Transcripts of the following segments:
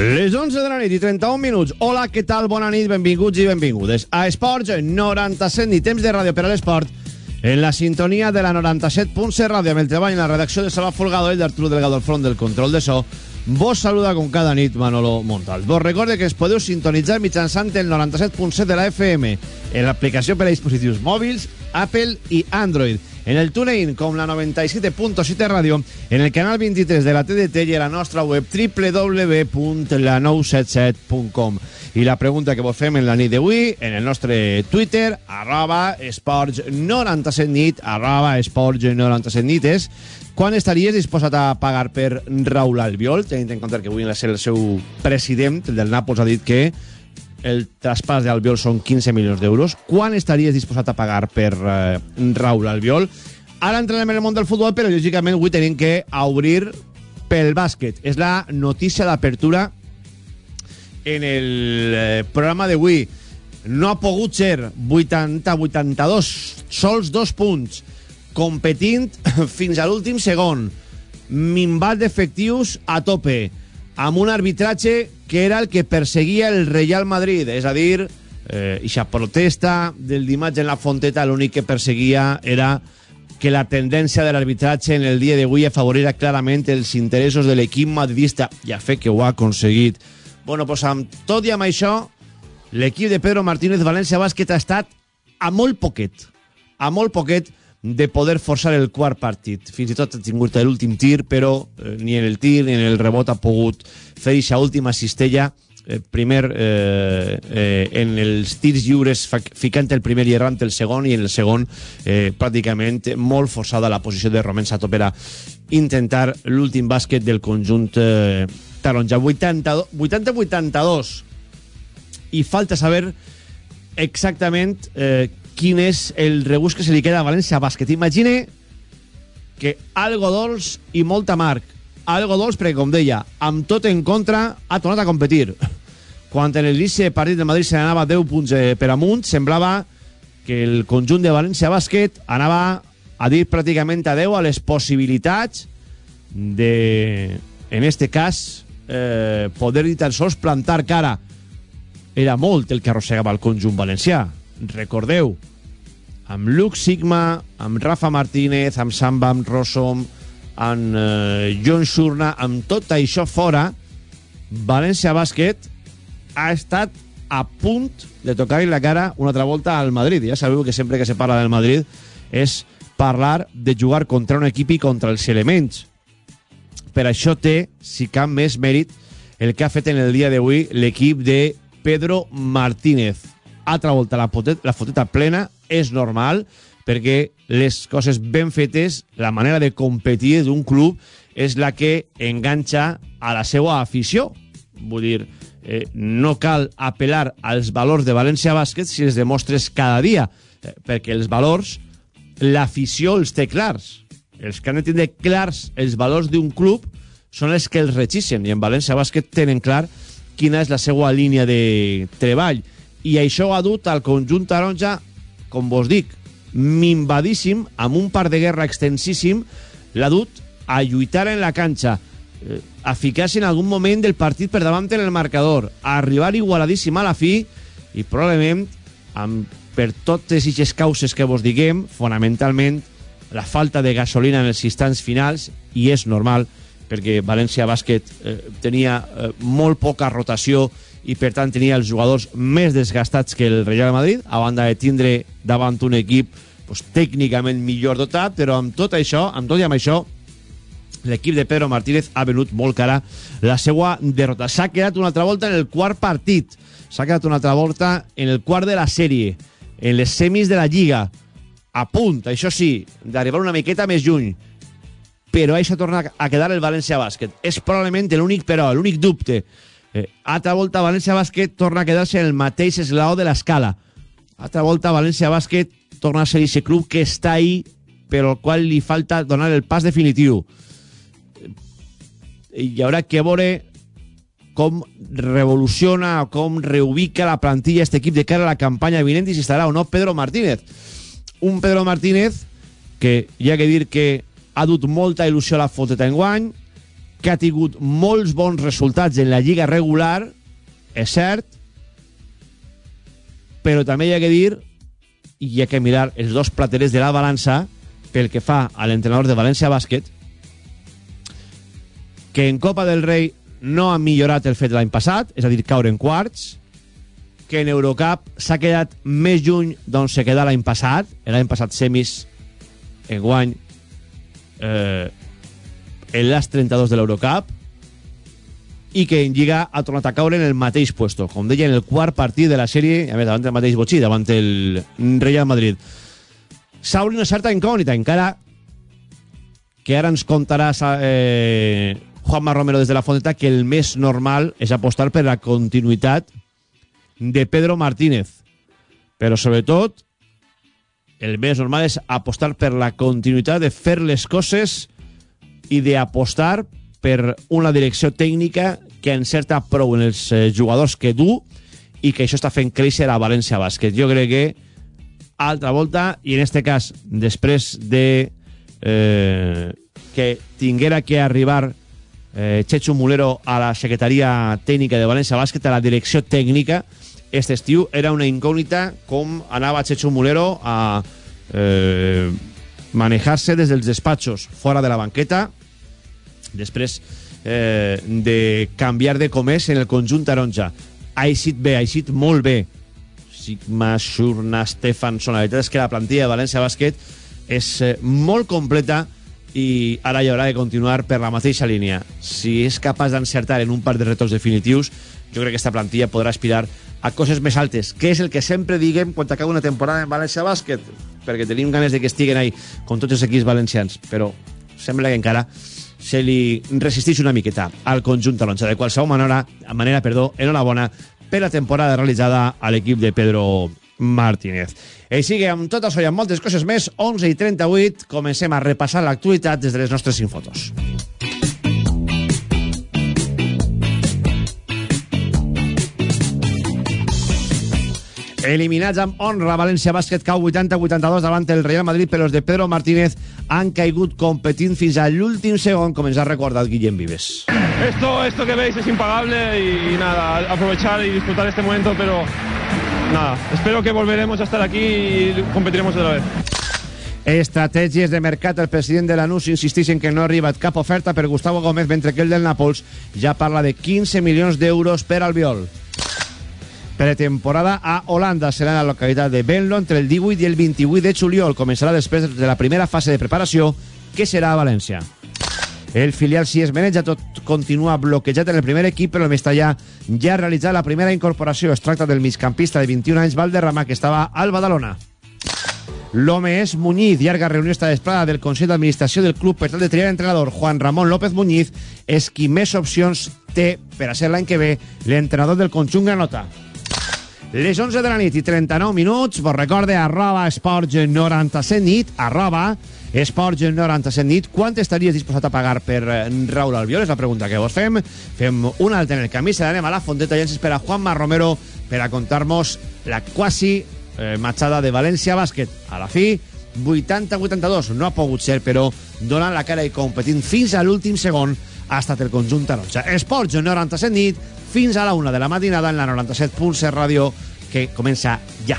Les 11 de la nit i 31 minuts. Hola, què tal? Bona nit, benvinguts i benvingudes a Esports 97 i temps de ràdio per a l'esport en la sintonia de la 97.7 ràdio amb el treball en la redacció de Salva Folgado i d'Arturo Delgado al front del control de so. Vos saluda com cada nit Manolo Montal. Vos recorde que es podeu sintonitzar mitjançant el 97.7 de la FM en l'aplicació per a dispositius mòbils, Apple i Android en el TuneIn com la 97.7 ràdio, en el canal 23 de la TDT i a la nostra web www.la977.com. I la pregunta que vos fem en la nit d'avui, en el nostre Twitter, arroba esports97nit, arroba esports97nit, és quan estaries disposat a pagar per Raúl Albiol, tenint en compte que avui en ser el seu president, el del Nàpols, ha dit que el traspàs d'Albiol són 15 milions d'euros. Quan estaries disposat a pagar per eh, Raúl Albiol? Ara entrenem en el món del futbol, però lògicament avui tenim que obrir pel bàsquet. És la notícia d'apertura en el eh, programa d'avui. No ha pogut ser 80-82, sols dos punts, competint fins a l'últim segon, minvat d'efectius a tope, amb un arbitratge que era el que perseguia el Real Madrid, és a dir, eh, ixa protesta del dimarts en la Fonteta l'únic que perseguia era que la tendència de l'arbitratge en el dia d'avui afavorira clarament els interessos de l'equip madridista i a fer que ho ha aconseguit. Bueno, pues amb tot i amb això, l'equip de Pedro Martínez València Bàsquet ha estat a molt poquet, a molt poquet de poder forçar el quart partit. Fins i tot ha tingut l'últim tir, però eh, ni en el tir ni en el rebot ha pogut fer aquesta última cistella eh, primer eh, eh, en els tirs lliures ficant el primer i errant el segon i en el segon eh, pràcticament molt forçada la posició de Romain Sato per a intentar l'últim bàsquet del conjunt eh, taronja 80-82 i falta saber exactament eh, quin és el rebús que se li queda a València Bàsquet. Imagine que algo dolç i molt amarg. Algo dolç perquè, com deia, amb tot en contra, ha tornat a competir. Quan en l'inici partit del Madrid se n'anava 10 punts eh, per amunt, semblava que el conjunt de València Bàsquet anava a dir pràcticament adeu a les possibilitats de, en este cas, eh, poder dir tan sols plantar cara. Era molt el que arrossegava el conjunt valencià. Recordeu, amb Luke Sigma, amb Rafa Martínez, amb Samba, amb Rosom, amb eh, John Shurna, amb tot això fora, València Bàsquet ha estat a punt de tocar-li la cara una altra volta al Madrid. Ja sabeu que sempre que se parla del Madrid és parlar de jugar contra un equip i contra els elements. Per això té, si cap més mèrit, el que ha fet en el dia d'avui l'equip de Pedro Martínez. Altra volta la, potet, la foteta plena, és normal, perquè les coses ben fetes, la manera de competir d'un club és la que enganxa a la seva afició. Vull dir, eh, no cal apel·lar als valors de València Bàsquet si els demostres cada dia, eh, perquè els valors, l'afició els té clars. Els que han de tindre clars els valors d'un club són els que els regixen, i en València Bàsquet tenen clar quina és la seva línia de treball. I això ha dut al conjunt taronja com vos dic, minvadíssim, amb un part de guerra extensíssim, l'ha dut a lluitar en la canxa, eh, a ficar-se en algun moment del partit per davant en el marcador, a arribar igualadíssim a la fi i probablement amb, per totes aquestes causes que vos diguem, fonamentalment la falta de gasolina en els instants finals i és normal perquè València Bàsquet eh, tenia eh, molt poca rotació i per tant tenia els jugadors més desgastats que el Real Madrid, a banda de tindre davant un equip pues, tècnicament millor dotat, però amb tot això, amb tot i amb això, l'equip de Pedro Martínez ha venut molt cara la seva derrota. S'ha quedat una altra volta en el quart partit, s'ha quedat una altra volta en el quart de la sèrie, en les semis de la Lliga, a punt, això sí, d'arribar una miqueta més lluny, però això torna a quedar el València Bàsquet. És probablement l'únic però, l'únic dubte, Eh, altra volta, València Bàsquet torna a quedar-se en el mateix eslaó de l'escala. Altra volta, València Bàsquet torna a ser aquest club que està ahí, però al qual li falta donar el pas definitiu. Hi haurà que veure com revoluciona o com reubica la plantilla este equip de cara a la campanya vinent i si estarà o no Pedro Martínez. Un Pedro Martínez que hi ha que dir que ha dut molta il·lusió a la foteta en guany, que ha tingut molts bons resultats en la lliga regular, és cert, però també hi ha que dir i hi ha que mirar els dos platerers de la balança pel que fa a l'entrenador de València Bàsquet que en Copa del Rei no ha millorat el fet l'any passat, és a dir, caure en quarts, que en Eurocup s'ha quedat més lluny d'on se queda l'any passat, l'any passat semis, en guany, eh, en l'as 32 de l'Eurocup, i que en Lliga ha tornat a caure en el mateix puesto, com deia, en el quart partit de la sèrie, a més, davant el mateix Botxí, davant el Real Madrid. S'obre una certa incògnita, encara que ara ens contarà eh, Juanma Romero des de la Fonteta que el més normal és apostar per la continuïtat de Pedro Martínez. Però, sobretot, el més normal és apostar per la continuïtat de fer les coses i d'apostar per una direcció tècnica que encerta prou en els eh, jugadors que du i que això està fent créixer a València Bàsquet. Jo crec que altra volta, i en este cas, després de eh, que tinguera que arribar eh, Chechu Mulero a la Secretaria Tècnica de València Bàsquet, a la direcció tècnica, este estiu era una incògnita com anava Chechu Mulero a eh, manejar-se des dels despatxos fora de la banqueta, després eh, de canviar de comès en el conjunt taronja. Ha eixit bé, ha eixit molt bé. Sigma, Shurna, Stefanson... La veritat és que la plantilla de València Bàsquet és eh, molt completa i ara hi haurà de continuar per la mateixa línia. Si és capaç d'encertar en un par de retos definitius, jo crec que aquesta plantilla podrà aspirar a coses més altes, que és el que sempre diguem quan acaba una temporada en València Bàsquet, perquè tenim ganes de que estiguen ahí com tots els equips valencians, però sembla que encara se li resisteix una miqueta al conjunt taronja. De qualsevol manera, manera perdó, enhorabona per la temporada realitzada a l'equip de Pedro Martínez. Així que amb tot això i amb moltes coses més, 11 i 38, comencem a repassar l'actualitat des de les nostres infotos. Eliminats amb honra, València Bàsquet cau 80-82 davant el Real Madrid, els de Pedro Martínez han caigut competint fins a l'últim segon, com ens ha recordat Guillem Vives. Esto, esto que veis es impagable y nada, aprovechar y disfrutar este momento, pero nada, espero que volveremos a estar aquí y competiremos otra vez. Estratègies de mercat. El president de l'ANUS insisteix en que no ha arribat cap oferta per Gustavo Gómez, mentre que el del Nàpols ja parla de 15 milions d'euros per al Viol. Pretemporada a Holanda serà en la localitat de Benlo entre el 18 i el 28 de juliol. Començarà després de la primera fase de preparació, que serà a València. El filial si es maneja tot continua bloquejat en el primer equip, però el Mestallà ja ha realitzat la primera incorporació. Es tracta del migcampista de 21 anys, Valderrama, que estava al Badalona. L'home és Muñiz. Llarga reunió esta vesprada del Consell d'Administració del club per tal de triar entrenador. Juan Ramon López Muñiz és qui més opcions té per a ser l'any que ve l'entrenador del conjunt Granota. Les 11 de la nit i 39 minuts, vos recorde, arroba esports 97 nit, arroba esports 97 nit. Quant estaries disposat a pagar per eh, Raúl Albiol? És la pregunta que vos fem. Fem un altre en el camí, se l'anem a la Fonteta i ens espera Juanma Romero per a contar-nos la quasi eh, matxada de València Bàsquet. A la fi, 80-82. No ha pogut ser, però donant la cara i competint fins a l'últim segon ha estat el conjunt taronja. Esports 97 nit, fins a la una de la matinada en la 97.7 ràdio, que comença ja.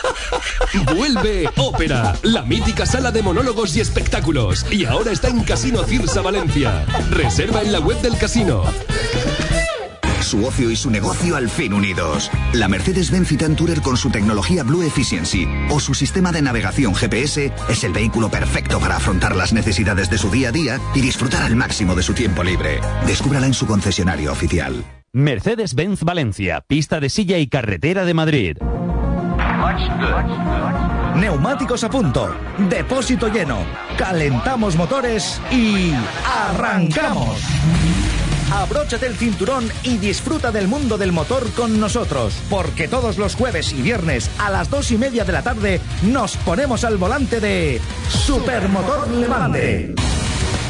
Vuelve Ópera, la mítica sala de monólogos y espectáculos. Y ahora está en Casino Cirsa Valencia. Reserva en la web del casino. Su ocio y su negocio al fin unidos. La Mercedes-Benz Citan Tourer con su tecnología Blue Efficiency o su sistema de navegación GPS es el vehículo perfecto para afrontar las necesidades de su día a día y disfrutar al máximo de su tiempo libre. Descúbrala en su concesionario oficial. Mercedes-Benz Valencia, pista de silla y carretera de Madrid. Neumáticos a punto. Depósito lleno. Calentamos motores y arrancamos. Abróchate el cinturón y disfruta del mundo del motor con nosotros, porque todos los jueves y viernes a las dos y media de la tarde nos ponemos al volante de Supermotor Levante.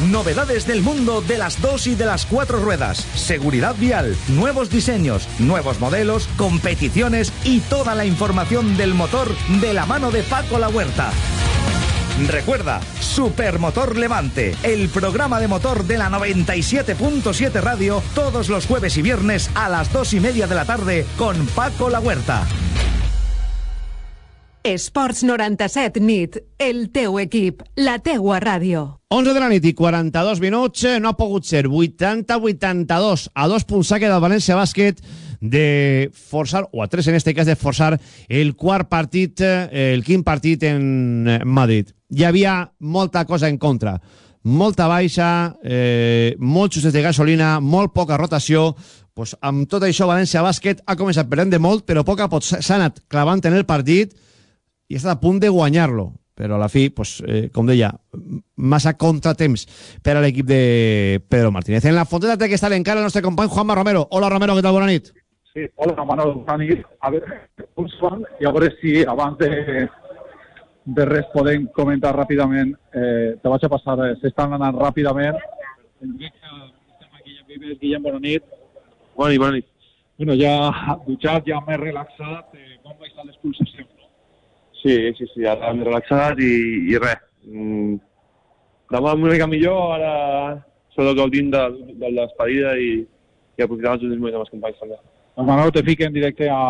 Novedades del mundo de las dos y de las cuatro ruedas, seguridad vial, nuevos diseños, nuevos modelos, competiciones y toda la información del motor de la mano de Paco La Huerta. Recuerda, Supermotor Levante, el programa de motor de la 97.7 Radio, todos los jueves y viernes a las dos y media de la tarde con Paco La Huerta. Esports 97 nit, el teu equip, la teua ràdio. 11 de la nit i 42 minuts, no ha pogut ser 80-82 a dos punts saque del València Bàsquet de forçar, o a tres en este cas, de forçar el quart partit, eh, el quint partit en Madrid. Hi havia molta cosa en contra, molta baixa, eh, molts xustes de gasolina, molt poca rotació, pues, amb tot això València Bàsquet ha començat perdent de molt, però a poc a poc s'ha anat clavant en el partit i està a punt de guanyar-lo però a la fi, pues, eh, com deia, massa contratemps per a l'equip de Pedro Martínez. En la fonteta té que estar encara el nostre company Juanma Romero. Hola Romero, què tal? Bona nit. Sí, hola Manolo, bona nit. A veure, un segon, i a veure si abans de, de res podem comentar ràpidament, eh, te vaig a passar, eh, s'estan anant ràpidament. Guillem, bona nit. Bona nit, bona nit. Bueno, ja dutxat, ja més relaxat, eh, com va estar les pulsacions? Sí, sí, sí, ara m'he relaxat i, i res. Mm, demà una mica millor, ara solo gaudint de, de l'esperida i, i aprofitant els últims moments amb els companys també. Doncs Manolo, te fica en directe a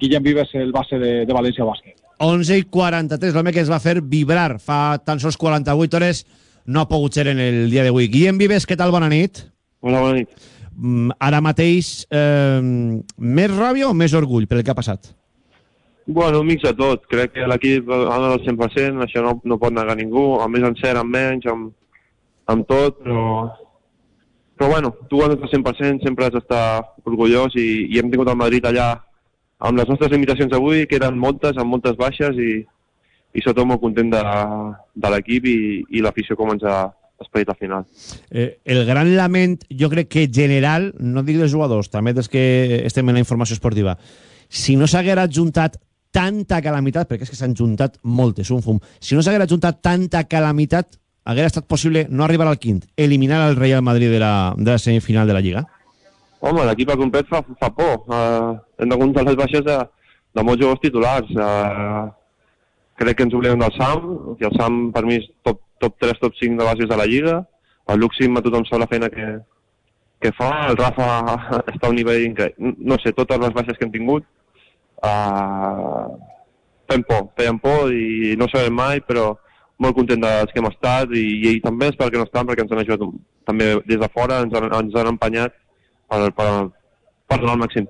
Guillem Vives, el base de, de València Bàsquet. 11 i 43, l'home que es va fer vibrar fa tan sols 48 hores no ha pogut ser en el dia d'avui. Guillem Vives, què tal? Bona nit. Hola, bona nit. Mm, ara mateix, eh, més ràbia o més orgull per el que ha passat? Bueno, mix de tot. Crec que l'equip ha donat el 100%, això no, no pot negar ningú, a més en cert, amb menys, amb, amb tot, però, però bueno, tu has donat el 100%, sempre has d'estar orgullós i, i hem tingut el Madrid allà amb les nostres limitacions avui, que eren moltes, amb moltes baixes i, i sobretot molt content de, de l'equip i, i l'afició com ens ha esperit al final. Eh, el gran lament, jo crec que general, no dic dels jugadors, també des que estem en la informació esportiva, si no s'haguera juntat tanta calamitat, perquè és que s'han juntat moltes, un fum, si no s'haguera juntat tanta calamitat, haguera estat possible no arribar al quint, eliminar el Real Madrid de la, de la semifinal de la Lliga? Home, l'equip al complet fa, fa por. Uh, hem de comptar les baixes de, de molts jugadors titulars. Uh, crec que ens oblidem del Sam, que el Sam per mi és top, top 3, top 5 de bases de la Lliga. El Luxim a tothom sap la feina que, que fa. El Rafa està a un nivell increïble. No sé, totes les baixes que hem tingut uh, fem por, feien por i no sabem mai, però molt content dels que hem estat i, i també és perquè no estan, perquè ens han ajudat també des de fora, ens han, ens han empenyat per, per, per donar el màxim.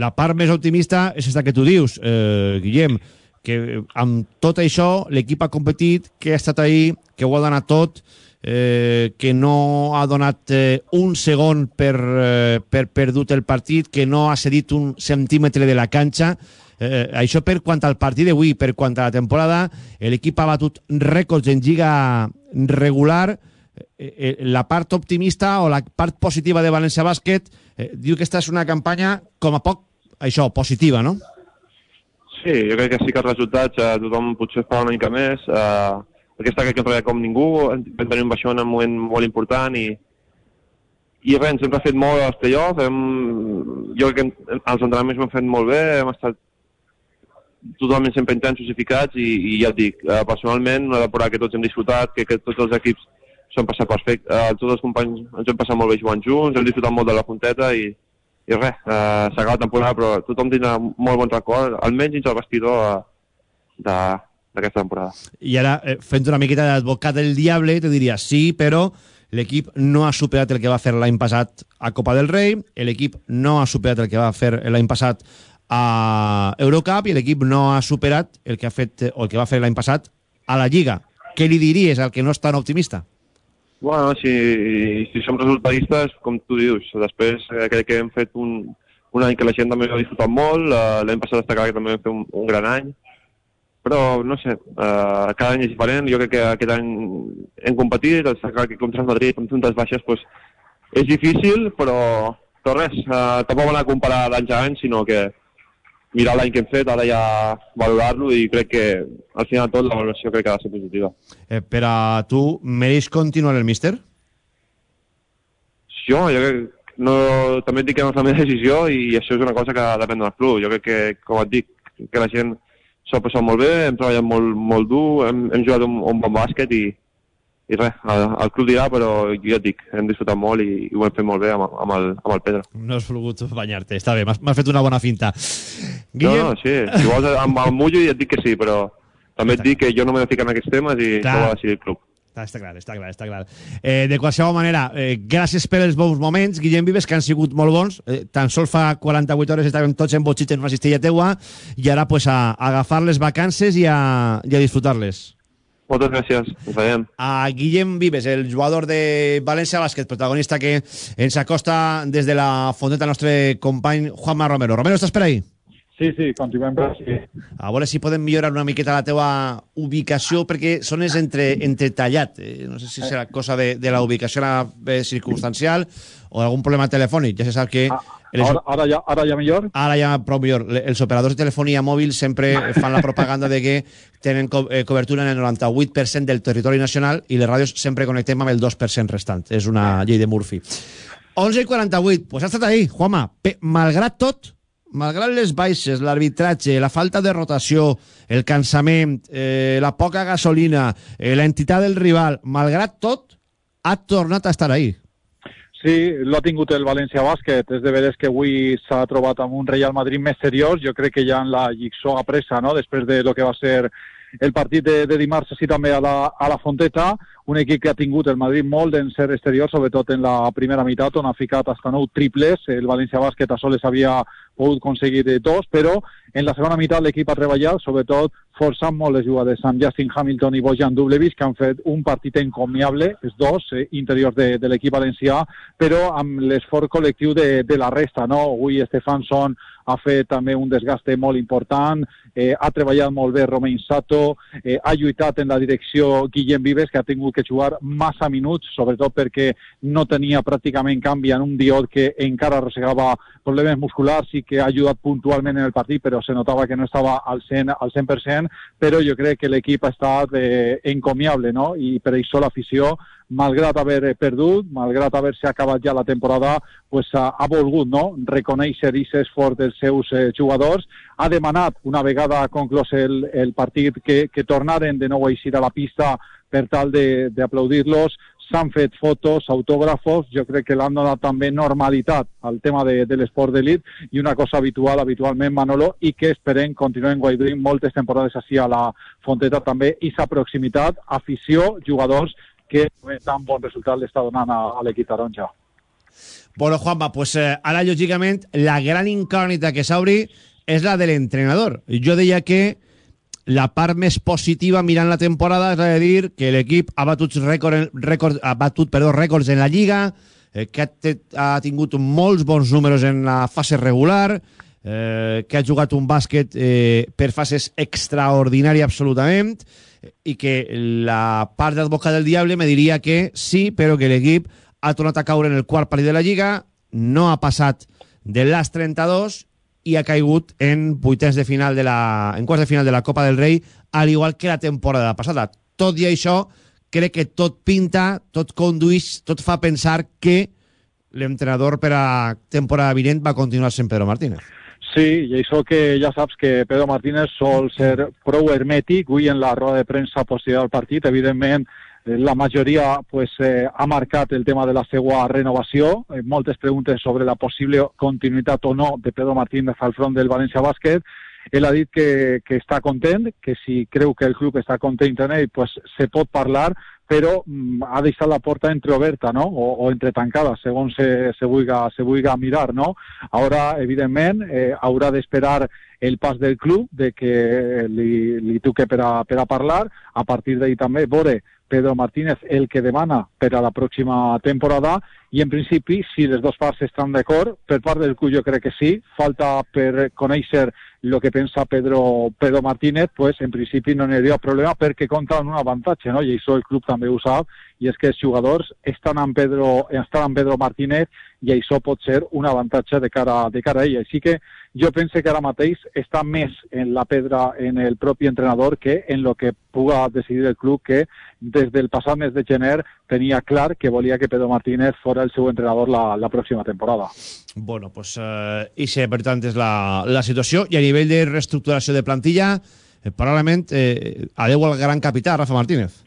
La part més optimista és aquesta que tu dius, eh, Guillem, que amb tot això l'equip ha competit, que ha estat ahí, que ho ha donat tot, eh, que no ha donat eh, un segon per, eh, per perdut el partit, que no ha cedit un centímetre de la canxa. Eh, això per quant al partit d'avui, per quant a la temporada, l'equip ha batut rècords en lliga regular, eh, eh, la part optimista o la part positiva de València Bàsquet eh, diu que aquesta és una campanya com a poc, això, positiva, no? Sí, jo crec que sí que els resultats eh, tothom potser fa una mica més. Eh, aquesta que hem treballat com ningú, vam tenir un baixó en un moment molt important i, i res, ens hem refet molt als play-offs, hem, jo crec que hem, els entrenaments m'han fet molt bé, hem estat totalment sempre intensos i ficats i, i ja et dic, eh, personalment una temporada que tots hem disfrutat, que, que tots els equips s'han passat perfecte, eh, tots els companys ens hem passat molt bé jugant junts, hem disfrutat molt de la punteta i, i res, eh, s'acaba la temporada però tothom tindrà molt bon record, almenys dins el vestidor eh, de, d'aquesta temporada. I ara, eh, fent una miqueta d'advocat del diable, te diria sí, però l'equip no ha superat el que va fer l'any passat a Copa del Rei, l'equip no ha superat el que va fer l'any passat a Eurocup i l'equip no ha superat el que ha fet o el que va fer l'any passat a la Lliga. Què li diries al que no és tan optimista? Bueno, si, si som resultadistes, com tu dius, després eh, crec que hem fet un, un any que la gent també ha disfrutat molt, eh, l'any passat clar que també vam fer un, un gran any, però no sé, uh, cada any és diferent, jo crec que aquest any hem competit, està clar que contra el Madrid, amb tantes baixes, pues, és difícil, però, però res, uh, tampoc van a comparar d'anys a any, sinó que mirar l'any que hem fet, ara ja valorar-lo i crec que al final tot la valoració crec que ha de ser positiva. Eh, per a tu, mereix continuar el míster? Jo, jo crec no, també et dic que no és la meva decisió i això és una cosa que depèn del club. Jo crec que, com et dic, que la gent s'ho ha passat molt bé, hem treballat molt, molt dur, hem, hem jugat un, un bon bàsquet i, i res, el, el club dirà, però jo et dic, hem disfrutat molt i, i ho hem fet molt bé amb, amb, el, amb el Pedro. No has volgut banyar-te, està bé, m'has fet una bona finta. Guillem... No, no, sí, si vols amb el mullo ja et dic que sí, però també et dic que jo no m'he de ficar en aquests temes i Clar. això ho ha de decidir el club. Està, està clar, està clar, està clar. Eh, de qualsevol manera, eh, gràcies per els bons moments, Guillem Vives, que han sigut molt bons. Eh, tan sols fa 48 hores estàvem tots embotxits en una cistella teua i ara pues, a, a agafar les vacances i a, i a disfrutar-les. Moltes gràcies, ens veiem. A Guillem Vives, el jugador de València Bàsquet, protagonista que ens acosta des de la fondeta nostre company Juanma Romero. Romero, estàs per ahí? Sí, sí, continuem per aquí. A veure si podem millorar una miqueta la teua ubicació, perquè sones entre, entretallat. Eh, no sé si serà cosa de, de la ubicació eh, circumstancial o algun problema telefònic. Ja se sap que... Ah, ara, ara, ja, ara ja millor? Ara ja prou millor. Els operadors de telefonia mòbil sempre fan la propaganda de que tenen co eh, cobertura en el 98% del territori nacional i les ràdios sempre connectem amb el 2% restant. És una llei de Murphy. 11 i 48. Pues ha estat ahí, Juanma. Pe malgrat tot, malgrat les baixes, l'arbitratge, la falta de rotació, el cansament, eh, la poca gasolina, eh, l'entitat del rival, malgrat tot, ha tornat a estar ahí. Sí, l'ha tingut el València Bàsquet. És de veres que avui s'ha trobat amb un Real Madrid més seriós. Jo crec que ja en la lliçó apressa, no?, després de lo que va ser el partit de, de dimarts així també a la, a la Fonteta, un equip que ha tingut el Madrid molt en ser exterior, sobretot en la primera meitat, on ha ficat hasta nou triples. El València Bàsquet a soles havia pogut aconseguir dos, però en la segona meitat l'equip ha treballat, sobretot forçant molt les jugades amb Justin Hamilton i Bojan Dublevic, que han fet un partit encomiable, els dos, eh, interiors de, de l'equip valencià, però amb l'esforç col·lectiu de, de la resta. No? Avui Stefanson ha fet també un desgaste molt important, eh, ha treballat molt bé Romain Sato, eh, ha lluitat en la direcció Guillem Vives, que ha tingut que jugar massa minuts, sobretot perquè no tenia pràcticament canvi en un diot que encara arrossegava problemes musculars i que ha ajudat puntualment en el partit, però se notava que no estava al 100%, al 100% però jo crec que l'equip ha estat eh, encomiable, no? I per això l'afició malgrat haver perdut, malgrat haver-se acabat ja la temporada, pues, ha, ha volgut no? reconèixer aquest esforç dels seus eh, jugadors, ha demanat, una vegada conclòs el, el partit, que, que tornaren de nou a eixir a la pista per tal d'aplaudir-los, s'han fet fotos, autògrafos, jo crec que l'han donat també normalitat al tema de, de l'esport d'elit i una cosa habitual, habitualment, Manolo, i que esperem continuem guaidrint moltes temporades així a la Fonteta també, i sa proximitat, afició, jugadors que tan bon resultat l'està donant a, a l'equip taronja. Bueno, Juanma, pues eh, ara, lògicament, la gran incògnita que s'obri és la de l'entrenador. Jo deia que la part més positiva mirant la temporada és a dir que l'equip ha batut, rècord, rècord, ha batut perdó, rècords en la Lliga, eh, que ha, ha tingut molts bons números en la fase regular, eh, que ha jugat un bàsquet eh, per fases extraordinari absolutament, i que la part d'advocat del diable me diria que sí, però que l'equip ha tornat a caure en el quart partit de la Lliga, no ha passat de l'AS 32 i ha caigut en vuitens de final de la, en quarts de final de la Copa del Rei, al igual que la temporada passada. Tot i això, crec que tot pinta, tot conduix, tot fa pensar que l'entrenador per a temporada vinent va continuar sent Pedro Martínez. Sí, i això que ja saps que Pedro Martínez sol ser prou hermètic, avui en la roda de premsa posterior al partit, evidentment la majoria pues, eh, ha marcat el tema de la seva renovació, eh, moltes preguntes sobre la possible continuïtat o no de Pedro Martínez al front del València Bàsquet, ell ha dit que, que està content, que si creu que el club està content en ell, pues, se pot parlar, però mm, ha deixat la porta entreoberta, no? O, o entretancada, segons se, se, vulga, se vulga mirar, no? Ara, evidentment, eh, haurà d'esperar el pas del club, de que li, li toque per a, per a parlar, a partir d'ahir també veure Pedro Martínez el que demana per a la pròxima temporada. I en principi, si les dues parts estan d'acord, per part del CUI jo crec que sí, falta per conèixer el que pensa Pedro, Pedro Martínez, pues en principi no n'hi hauria problema perquè compta amb un avantatge, no? i això el club també ho sap, i que els jugadors estan amb Pedro, estan amb Pedro Martínez i això pot ser un avantatge de cara, de cara a ell. Així que jo penso que ara mateix està més en la pedra en el propi entrenador que en lo que puga decidir el club que des del passat mes de gener tenia clar que volia que Pedro Martínez fora el seu entrenador la, la pròxima temporada. Bueno, pues eh, ixe, per tant, és la, la situació. I a nivell de reestructuració de plantilla, eh, probablement eh, adeu al gran capità, Rafa Martínez.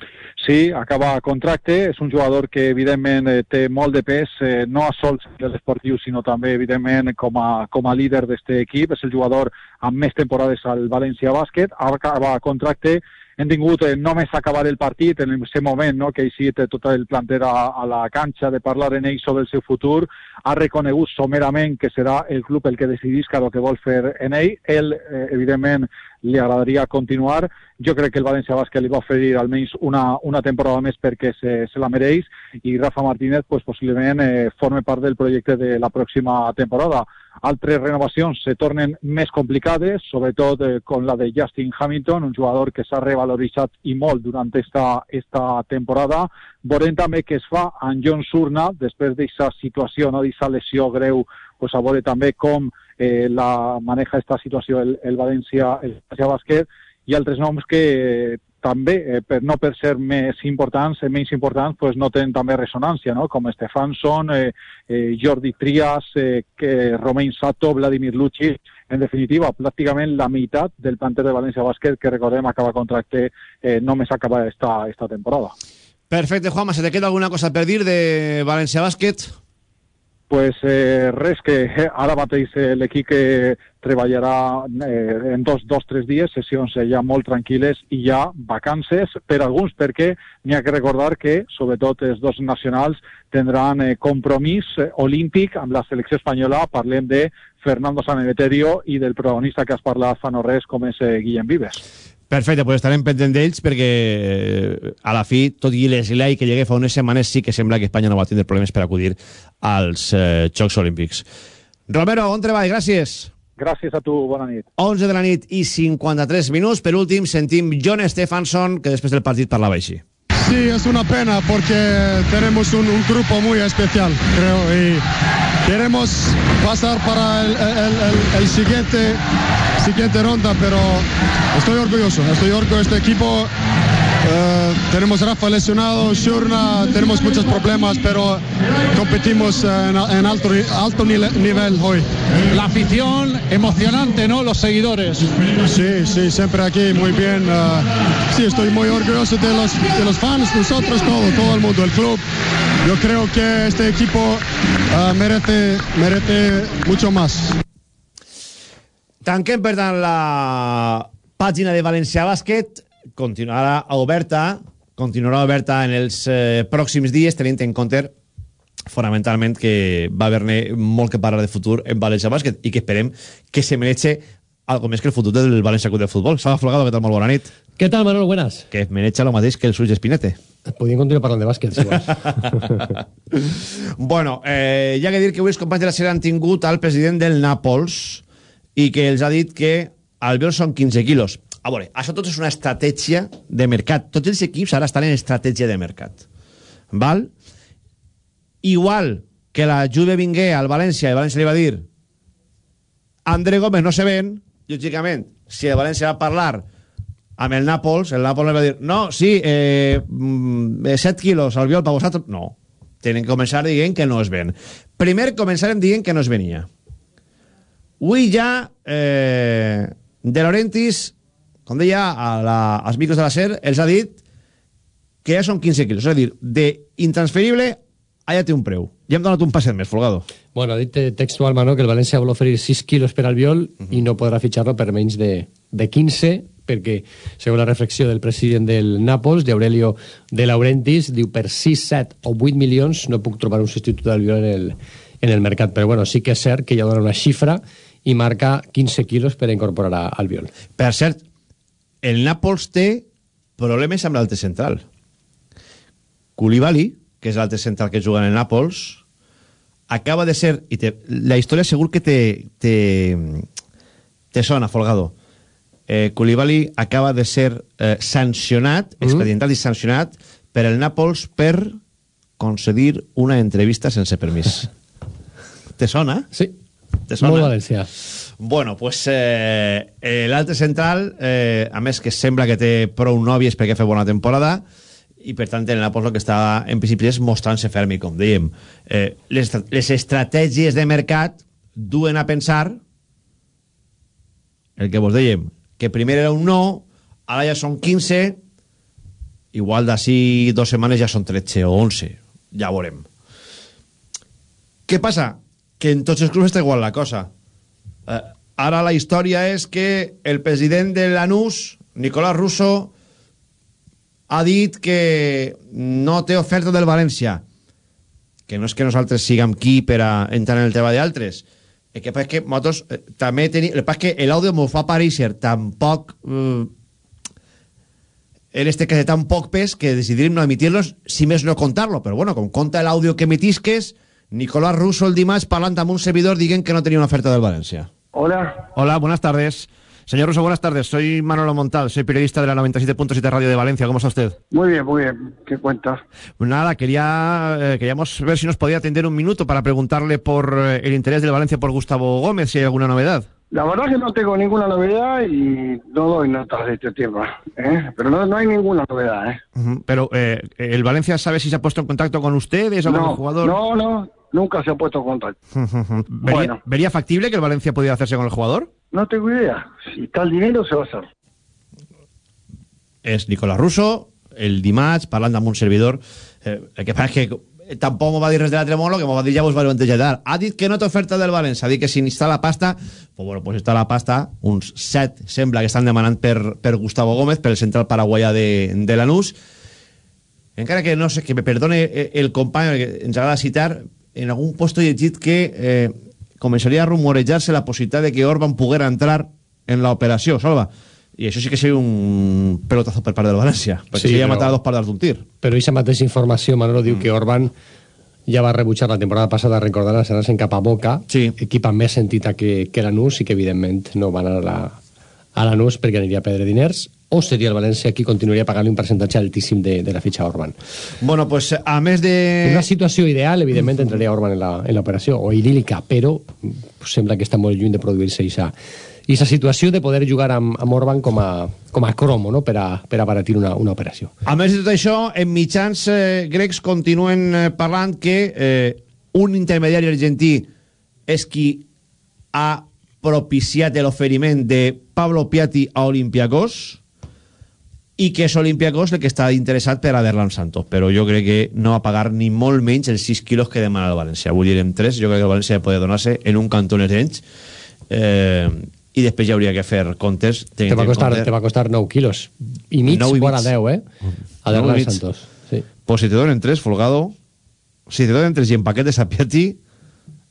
Acaba contracte, és un jugador que evidentment eh, té molt de pes, eh, no a sols de l'esportiu, sinó també evidentment com a, com a líder d'aquest equip, és el jugador amb més temporades al València Bàsquet, acaba contracte, hem tingut eh, només acabar el partit en aquest moment no, que ha eixit tot el planter a, a la canxa de parlar en ell sobre el seu futur, ha reconegut somerament que serà el club el que decidisca el que vol fer en ell. Ell, eh, evidentment, li agradaria continuar. Jo crec que el València Bàsquet li va oferir almenys una, una temporada més perquè se, se la mereix i Rafa Martínez pues, possiblement eh, forme part del projecte de la pròxima temporada. Altres renovacions se tornen més complicades, sobretot eh, con la de Justin Hamilton, un jugador que s'ha revaloritzat i molt durant esta, esta temporada. Veurem també què es fa amb John Surna després d'aquesta situació, no, d'aquesta lesió greu, pues, a veure també com eh, la maneja esta situació el, el València, el València Bàsquet i altres noms que eh, també, eh, per, no per ser més importants, eh, menys importants, pues no tenen també ressonància, no? com Stefansson, eh, eh, Jordi Trias, eh, que Romain Sato, Vladimir Lucic, en definitiva, pràcticament la meitat del planter de València Bàsquet, que recordem acaba contracte eh, només acaba esta, esta temporada. Perfecte, Juanma, ¿se te queda alguna cosa per dir de València Bàsquet? Pues eh, res que ara mateix eh, l'equip que treballarà eh, en dos, dos, tres dies, sessions eh, ja molt tranquil·les i ja vacances per alguns, perquè n'hi ha que recordar que, sobretot els dos nacionals, tindran eh, compromís eh, olímpic amb la selecció espanyola. Parlem de Fernando Sanemeterio i del protagonista que has parlat fa no res, com és eh, Guillem Vives. Perfecte, pues estarem pendent d'ells perquè eh, a la fi, tot i l'esglai que llegué fa unes setmanes, sí que sembla que Espanya no va tindre problemes per acudir als eh, Jocs Olímpics. Romero, on treball? Gràcies. Gràcies a tu, bona nit. 11 de la nit i 53 minuts. Per últim, sentim John Stefansson, que després del partit parlava així. Sí, es una pena porque tenemos un, grupo muy especial, creo, y queremos pasar para el, siguiente, siguiente ronda, pero estoy orgulloso, estoy orgulloso este equipo. Uh, tenemos Rafa lesionado, Shurna, tenemos muchos problemas, pero competimos en, en alto, alto nivel hoy. La afición, emocionante, ¿no? Los seguidores. Sí, sí, siempre aquí, muy bien. Uh, sí, estoy muy orgulloso de los, de los fans, nosotros, todo, todo el mundo, el club. Yo creo que este equipo uh, merece, merece mucho más. Tanquem, per tant, la pàgina de València Bàsquet continuarà oberta continuarà oberta en els eh, pròxims dies tenint en compte fonamentalment que va haver-ne molt que parlar de futur en València Bàsquet i que esperem que se mereixi algo més que el futur del València Club de Futbol. Salva Flogado, què tal? Molt bona nit. Què tal, Manolo? Buenas. Que mereixi el mateix que el Suïs Espinete. Podríem continuar parlant de bàsquet, si vols. bueno, eh, ha que dir que avui els companys de la sèrie han tingut al president del Nàpols i que els ha dit que al Biol són 15 quilos. A veure, això tot és una estratègia de mercat. Tots els equips ara estan en estratègia de mercat. Val? Igual que la Juve vingué al València i València li va dir André Gómez no se ven, lògicament, si el València va parlar amb el Nàpols, el Nàpols li va dir no, sí, eh, 7 quilos al viol per vosaltres. No, tenen que començar dient que no es ven. Primer començarem dient que no es venia. Avui ja eh, De Laurentiis com deia a la, als micros de la SER, els ha dit que ja són 15 quilos. És a dir, d'intransferible, allà té un preu. Ja hem donat un passet més, Folgado. Bueno, ha dit textual, Mano, que el València vol oferir 6 quilos per al viol uh -huh. i no podrà fitxar-lo per menys de, de 15, perquè, segons la reflexió del president del Nàpols, d'Aurelio de Laurentiis, diu per 6, 7 o 8 milions no puc trobar un substitut del viol en el, en el mercat. Però bueno, sí que és cert que ja dona una xifra i marca 15 quilos per incorporar al viol. Per cert, el Nàpols té problemes amb l'altre central. Koulibaly que és l'altre central que juga en el Nàpols, acaba de ser... I te, la història segur que te, te, te sona, Folgado. Eh, Koulibaly acaba de ser eh, sancionat, mm. expedientat i sancionat per el Nàpols per concedir una entrevista sense permís. te sona? Sí. Te sona? Molt valencià. Bueno, pues eh, eh, l'altre central, eh, a més que sembla que té prou nòvies perquè fa bona temporada, i per tant el Nàpols el que està en principi és mostrant-se ferm i com dèiem eh, les, les estratègies de mercat duen a pensar el que vos dèiem que primer era un no ara ja són 15 igual d'ací dues setmanes ja són 13 o 11 ja veurem què passa? que en tots els clubs està igual la cosa eh, ara la història és que el president de l'ANUS Nicolás Russo ha dit que no té oferta del València. Que no és que nosaltres siguem qui per a entrar en el tema d'altres. El que passa és que nosaltres eh, també tenim el que que l'àudio m'ho fa pareixer tan poc eh, en este cas de tan poc pes que decidim no emitir-los si més no contar-lo. Però bueno, com conta l'àudio que emetisques Nicolás Russo el dimarts parlant amb un servidor dient que no tenia una oferta del València Hola. Hola, buenas tardes. Señor Russo, buenas tardes. Soy Manolo Montal, soy periodista de la 97.7 Radio de Valencia. ¿Cómo está usted? Muy bien, muy bien. ¿Qué cuentas? Pues nada, quería, eh, queríamos ver si nos podía atender un minuto para preguntarle por eh, el interés del Valencia por Gustavo Gómez, si hay alguna novedad. La verdad que no tengo ninguna novedad y no doy notas de este tema, ¿eh? pero no, no hay ninguna novedad. ¿eh? Pero, eh, ¿el Valencia sabe si se ha puesto en contacto con ustedes o con el No, jugador? no, no, nunca se ha puesto en contacto. ¿Vería, Bueno. ¿Vería factible que el Valencia pudiera hacerse con el jugador? No tengo idea. Si está el dinero, se va a hacer. és Nicolás Russo, el dimarts, parlant amb un servidor. Eh, el que passa és que tampoc m'ho va dir res de l'altre mono, que m'ho va dir ja vos va. Ha dit que no té oferta del València, ha dit que si està la pasta, pues bueno, pues està la pasta, uns set sembla que estan demanant per, per Gustavo Gómez, per el central paraguaià de, de Lanús. Encara que no sé, que me perdone eh, el company, que ens agrada citar, en algun puesto he llegit que eh, començaria a rumorejar-se la possibilitat de que Orban poguera entrar en l'operació, Salva. I això sí que seria un pelotazo per part del València, perquè Sí, seria però- matar a dos pardals d'un tir. Però aquesta mateixa informació, Manolo, Mm. diu que Orban ja va rebutjar la temporada passada, recordaràs, anar-se'n cap a Boca, sí. equip amb més entita que, que l'Anús i que, evidentment, no van a la, a l'Anús perquè aniria a perdre diners, o seria el València qui continuaria pagant un percentatge altíssim de, de la fitxa Orban. Bueno, pues a més de... Una situació ideal, evidentment, entraria Orban en la- en l'operació, o idíl·lica, però sembla que està molt lluny de produir-se aquesta aquesta situació de poder jugar amb, amb Orban com a, com a cromo no? per, a, per a baratir una, una operació. A més de tot això, en mitjans eh, grecs continuen eh, parlant que eh, un intermediari argentí és qui ha propiciat l'oferiment de Pablo Piatti a Olympiacos i que és Olympiacos el que està interessat per a Derlan Santos, però jo crec que no va pagar ni molt menys els 6 quilos que demana el València. Vull dir, en 3, jo crec que el València ha poder donar-se en un cantó en els anys eh, i després ja hauria que fer comptes. Te va, costar, compte- te va costar 9 quilos. I mig, i vora mig. 10, eh? A mig. Santos. Sí. Pues si te donen tres, Folgado, si te donen tres i en paquetes a Piatti,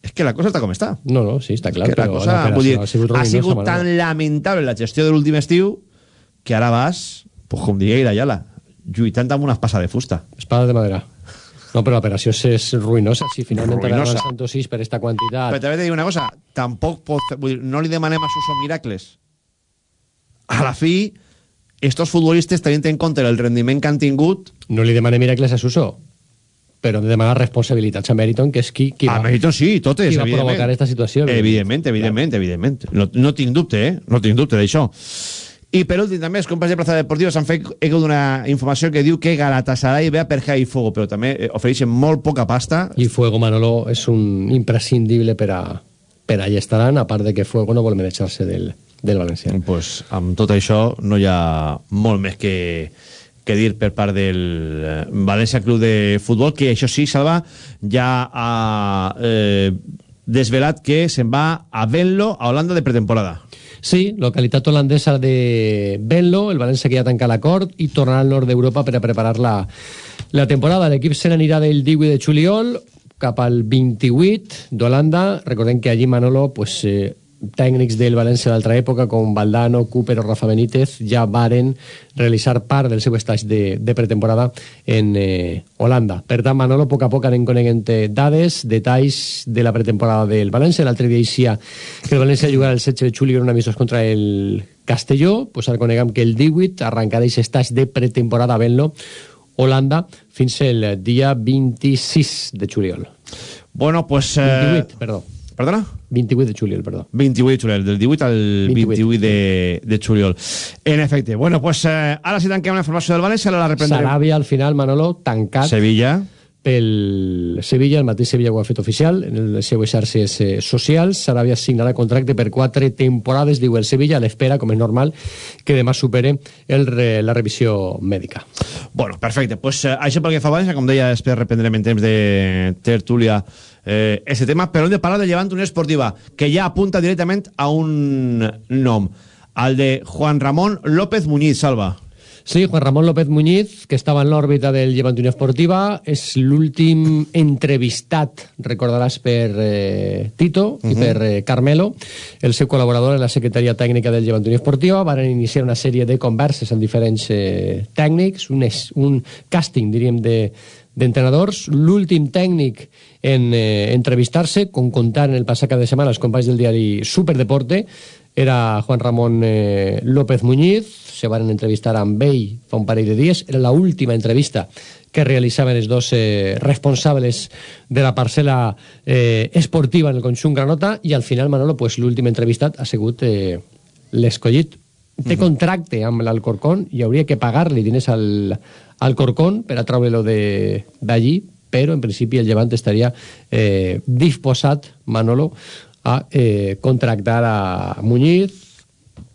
és que la cosa està com està. No, no, sí, està clar. que la però cosa, l'operació vull dir, ha sigut, ha sigut tan lamentable la gestió de l'últim estiu que ara vas, pues, com diria Irayala, lluitant amb una espasa de fusta. Espada de madera. No, però l'operació és, ruïnosa. Si finalment Ruïnosa. Derlan Santos 6 per esta quantitat... Però també t'he una cosa, tampoc pot, vull dir, no li demanem a Suso miracles. A la fi, estos futbolistes tenint en compte el rendiment que han tingut... No li demanem miracles a Suso, però hem de demanar responsabilitats a Meriton, que és qui, qui a va, Meriton sí, totes, qui va provocar aquesta situació. Evidentment, evidentment, evidentment. No, no tinc dubte, eh? No tinc dubte d'això. I per últim, també, els companys de Plaza Deportiva s'han fet eco d'una informació que diu que Galatasaray ve a per Jai Fuego, però també eh, ofereixen molt poca pasta. I Fuego Manolo és un imprescindible per a, per a allà estaran, a part de que Fuego no vol manejar-se del, del València. Pues, amb tot això no hi ha molt més que, que dir per part del eh, València Club de Futbol, que això sí, Salva, ja ha eh, desvelat que se'n va a Venlo, a Holanda, de pretemporada. Sí, localitat holandesa de Venlo, el València que ja tanca l'acord i tornarà al nord d'Europa per a preparar la, la temporada. L'equip se n'anirà del 18 de juliol cap al 28 d'Holanda. Recordem que allí Manolo pues, eh, tècnics del València d'altra època, com Valdano, Cooper o Rafa Benítez, ja varen realitzar part del seu estatge de, de pretemporada en eh, Holanda. Per tant, Manolo, a poc a poc anem coneguent dades, detalls de la pretemporada del València. L'altre dia eixia que el València jugarà el 16 de juliol en un amistós contra el Castelló, pues ara coneguem que el 18 arrencarà aquest estatge de pretemporada a Benlo, Holanda, fins el dia 26 de juliol. Bueno, pues... Eh... 28, perdó. Perdona? 28 de juliol, perdó. 28 de juliol, del 18 al 28, 28 de, de juliol. En efecte. Bueno, pues eh, ara si tanquem la informació del València, ara la reprendrem. Saràbia, al final, Manolo, tancat. Sevilla. Pel Sevilla, el mateix Sevilla ho ha fet oficial en les seues xarxes eh, socials. Saràbia signarà contracte per quatre temporades, diu el Sevilla, a l'espera, com és normal, que demà supere el, la revisió mèdica. Bueno, perfecte. Pues, eh, això pel que fa a com deia, després reprendrem en temps de tertúlia eh, este tema, però hem de parlar de Llevant Unió Esportiva, que ja apunta directament a un nom, el de Juan Ramón López Muñiz, Salva. Sí, Juan Ramón López Muñiz, que estava en l'òrbita del Llevant Unió Esportiva, és l'últim entrevistat, recordaràs, per eh, Tito uh -huh. i per eh, Carmelo, el seu col·laborador en la secretaria tècnica del Llevant Unió Esportiva. Van iniciar una sèrie de converses amb diferents eh, tècnics, un, un càsting, diríem, de d'entrenadors. L'últim tècnic en eh, entrevistar-se, com contar en el passat cada setmana els companys del diari Superdeporte, era Juan Ramón eh, López Muñiz, se van entrevistar amb ell fa un parell de dies, era la última entrevista que realitzaven els dos eh, responsables de la parcel·la eh, esportiva en el conjunt Granota. I al final, Manolo, pues, l'últim entrevistat ha sigut eh, l'escollit. Té contracte amb l'Alcorcón. I hauria que pagar-li diners al, al Corcón per a treure-lo d'allí, però en principi el Llevant estaria eh, disposat, Manolo, a eh, contractar a Muñiz,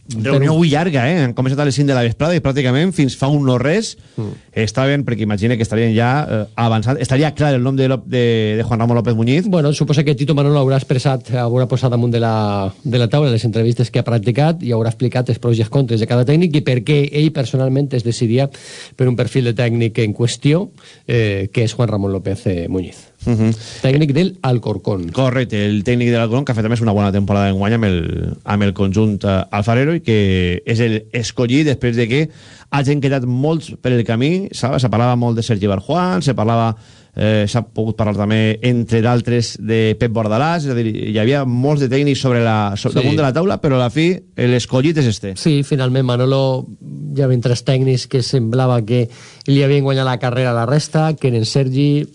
reunió avui llarga, eh? Han començat a les 5 de la vesprada i pràcticament fins fa un no res mm. estaven, perquè imagina que estarien ja eh, avançant. Estaria clar el nom de, de, de Juan Ramon López Muñiz. Bueno, suposa que Tito Manolo haurà expressat, haurà posat damunt de la, de la taula les entrevistes que ha practicat i haurà explicat els pros i els contres de cada tècnic i per què ell personalment es decidia per un perfil de tècnic en qüestió, eh, que és Juan Ramon López eh, Muñiz. Uh -huh. Tècnic del Alcorcón. Correcte, el tècnic del Alcorcón, que ha fet més una bona temporada en guany amb el, amb el conjunt uh, alfarero i que és el escollit després de que hagin quedat molts per el camí, saps? Se parlava molt de Sergi Barjuan, se parlava eh, s'ha pogut parlar també, entre d'altres, de Pep Bordalàs, és a dir, hi havia molts de tècnics sobre la, sobre sí. damunt de la taula, però a la fi l'escollit és este. Sí, finalment Manolo hi havia tres tècnics que semblava que li havien guanyat la carrera a la resta, que eren Sergi,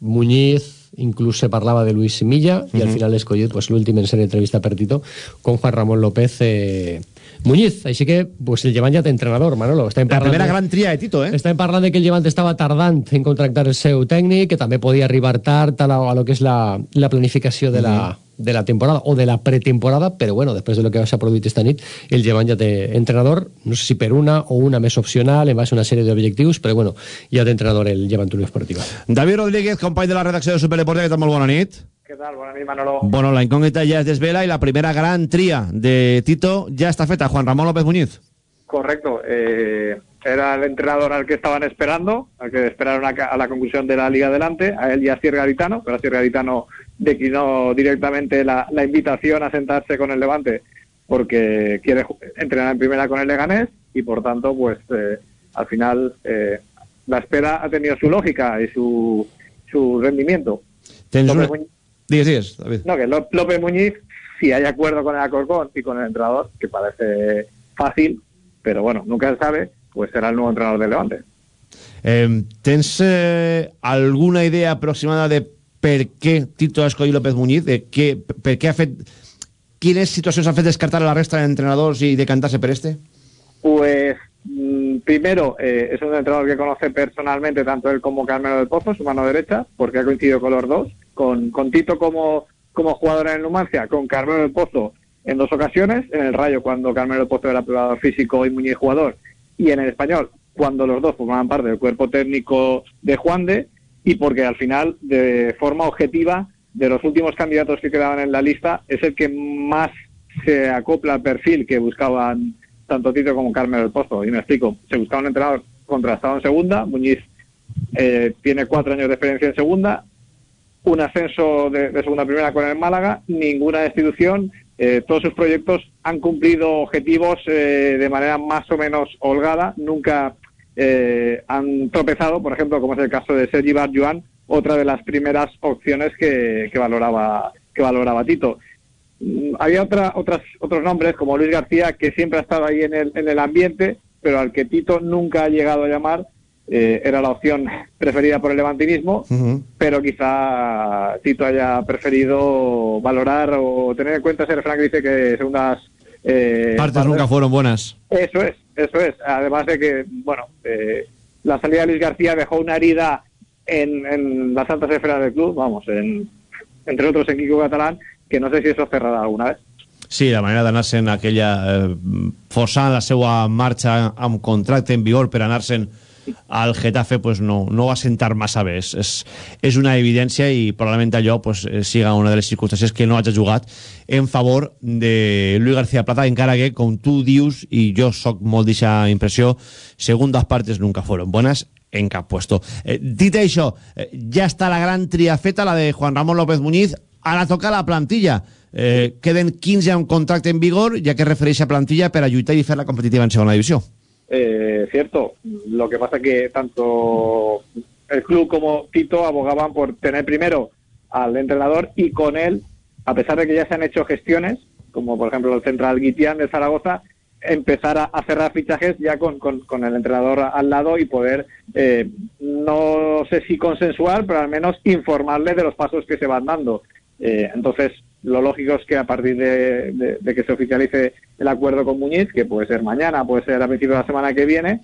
Muñiz, inclús se parlava de Luis Milla, uh -huh. i al final escollit pues, l'últim en ser entrevista per Tito con Juan Ramón López eh, Muñiz, així que pues, el Llevant ja té entrenador, Manolo. Estem la primera de, gran tria de Tito, eh? Estem parlant de que el Llevant estava tardant en contractar el seu tècnic, que també podia arribar tard a, la, a lo que és la, la planificació de la, -huh de la temporada o de la pretemporada, però bueno, després de lo que s'ha produït esta nit, el Llevant ja té entrenador, no sé si per una o una més opcional, en base a una sèrie d'objectius, però bueno, ja té entrenador el Llevant Unió Esportiva. David Rodríguez, company de la redacció de Superdeporte, que tal? Molt bona nit. Tal? Manolo. Bueno, la incògnita ja es desvela i la primera gran tria de Tito ja està feta, Juan Ramón López Muñiz. Correcto. Eh, era el entrenador al que estaban esperando, al que esperaron a, a la conclusión de la Liga Adelante, a él y a Sierra Garitano, pero a Sierra Garitano declinó directamente la, la invitación a sentarse con el Levante porque quiere entrenar en primera con el Leganés y por tanto, pues eh, al final eh, la espera ha tenido su lógica y su, su rendimiento. Una... Digues, digues, David. No, que López Muñiz, si hay acuerdo con el Alcorcón y con el entrenador, que parece fácil, pero bueno, nunca se sabe, pues será el nuevo entrenador del Levante. Eh, ¿Tens eh, alguna idea aproximada de per què Tito ha escollit López Muñiz, de què, per què ha fet... Quines situacions han fet descartar a la resta d'entrenadors i decantarse per este? Pues mm, primero, eh, es un entrenador que conoce personalmente tanto él como Carmelo del Pozo, su mano derecha, porque ha coincidido con los dos, con, con Tito como, como jugador en el Numancia, con Carmelo del Pozo en dos ocasiones, en el Rayo cuando Carmelo del Pozo era privado físico y Muñiz jugador, y en el Español cuando los dos formaban parte del cuerpo técnico de Juan de, y porque al final, de forma objetiva, de los últimos candidatos que quedaban en la lista, es el que más se acopla al perfil que buscaban tanto Tito como Carmelo del Pozo. Y me explico, se buscaba un entrenador contrastado en segunda, Muñiz eh, tiene cuatro años de experiencia en segunda, un ascenso de, segunda primera con el Málaga, ninguna destitución, eh, todos sus proyectos han cumplido objetivos eh, de manera más o menos holgada, nunca eh, han tropezado, por ejemplo, como es el caso de Sergi Barjuan, otra de las primeras opciones que, que valoraba que valoraba Tito. Mm, Había otra, otras, otros nombres, como Luis García, que siempre ha estado ahí en el, en el ambiente, pero al que Tito nunca ha llegado a llamar, eh, era la opción preferida por el levantinismo, pero quizá Tito haya preferido valorar o tener en cuenta ese refrán que dice que segundas eh, Partes nunca fueron buenas. Eso es, eso es. Además de que, bueno, eh, la salida de Luis García dejó una herida en, en las altas esferas del club, vamos, en, entre otros en Kiko Catalán, que no sé si eso cerrará alguna vez. Sí, la manera d'anar-se'n aquella... Eh, forçant la seva marxa amb contracte en vigor per anar-se'n al Getafe pues no, no va sentar massa bé és, és, una evidència i probablement allò pues, eh, siga una de les circumstàncies que no hagi jugat en favor de Luis García Plata encara que, com tu dius, i jo sóc molt d'aquesta impressió, segundas partes nunca fueron buenas en cap puesto. Eh, dit això, eh, ja està la gran triafeta, la de Juan Ramón López Muñiz, ara toca la plantilla. Eh, queden 15 amb contracte en vigor, ja que refereix a plantilla per a lluitar i fer la competitiva en segona divisió. Eh, cierto, lo que pasa que tanto el club como Tito abogaban por tener primero al entrenador y con él, a pesar de que ya se han hecho gestiones, como por ejemplo el central Guitián de Zaragoza, empezar a, a cerrar fichajes ya con, con- con el entrenador al lado y poder, eh, no sé si consensuar, pero al menos informarle de los pasos que se van dando. Eh, entonces, lo lógico es que a partir de, que se oficialice el acuerdo con Muñiz, que puede ser mañana, puede ser a principios de la semana que viene,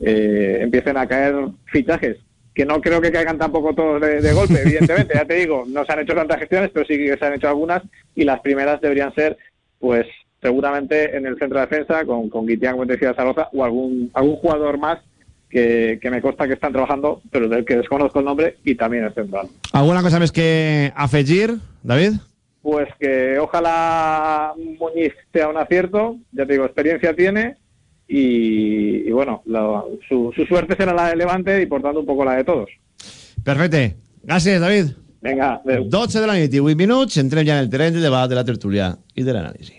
eh, empiecen a caer fichajes. Que no creo que caigan tampoco todos de, golpe, evidentemente, ya te digo, no se han hecho tantas gestiones, pero sí que se han hecho algunas y las primeras deberían ser, pues, seguramente en el centro de defensa, con, con Guitián, como decía, o algún, algún jugador más que, me consta que están trabajando, pero del que desconozco el nombre, y también el central. Alguna cosa més que afegir, David? Pues que ojalá Muñiz sea un acierto, ya te digo, experiencia tiene y, y bueno, la- su, su suerte será la de Levante y por tanto un poco la de todos. Perfecte. Gràcies, David. Vinga, adéu. 12 de la nit i 8 minuts, entrem ja en el terreny del debat, de la tertúlia i de l'anàlisi.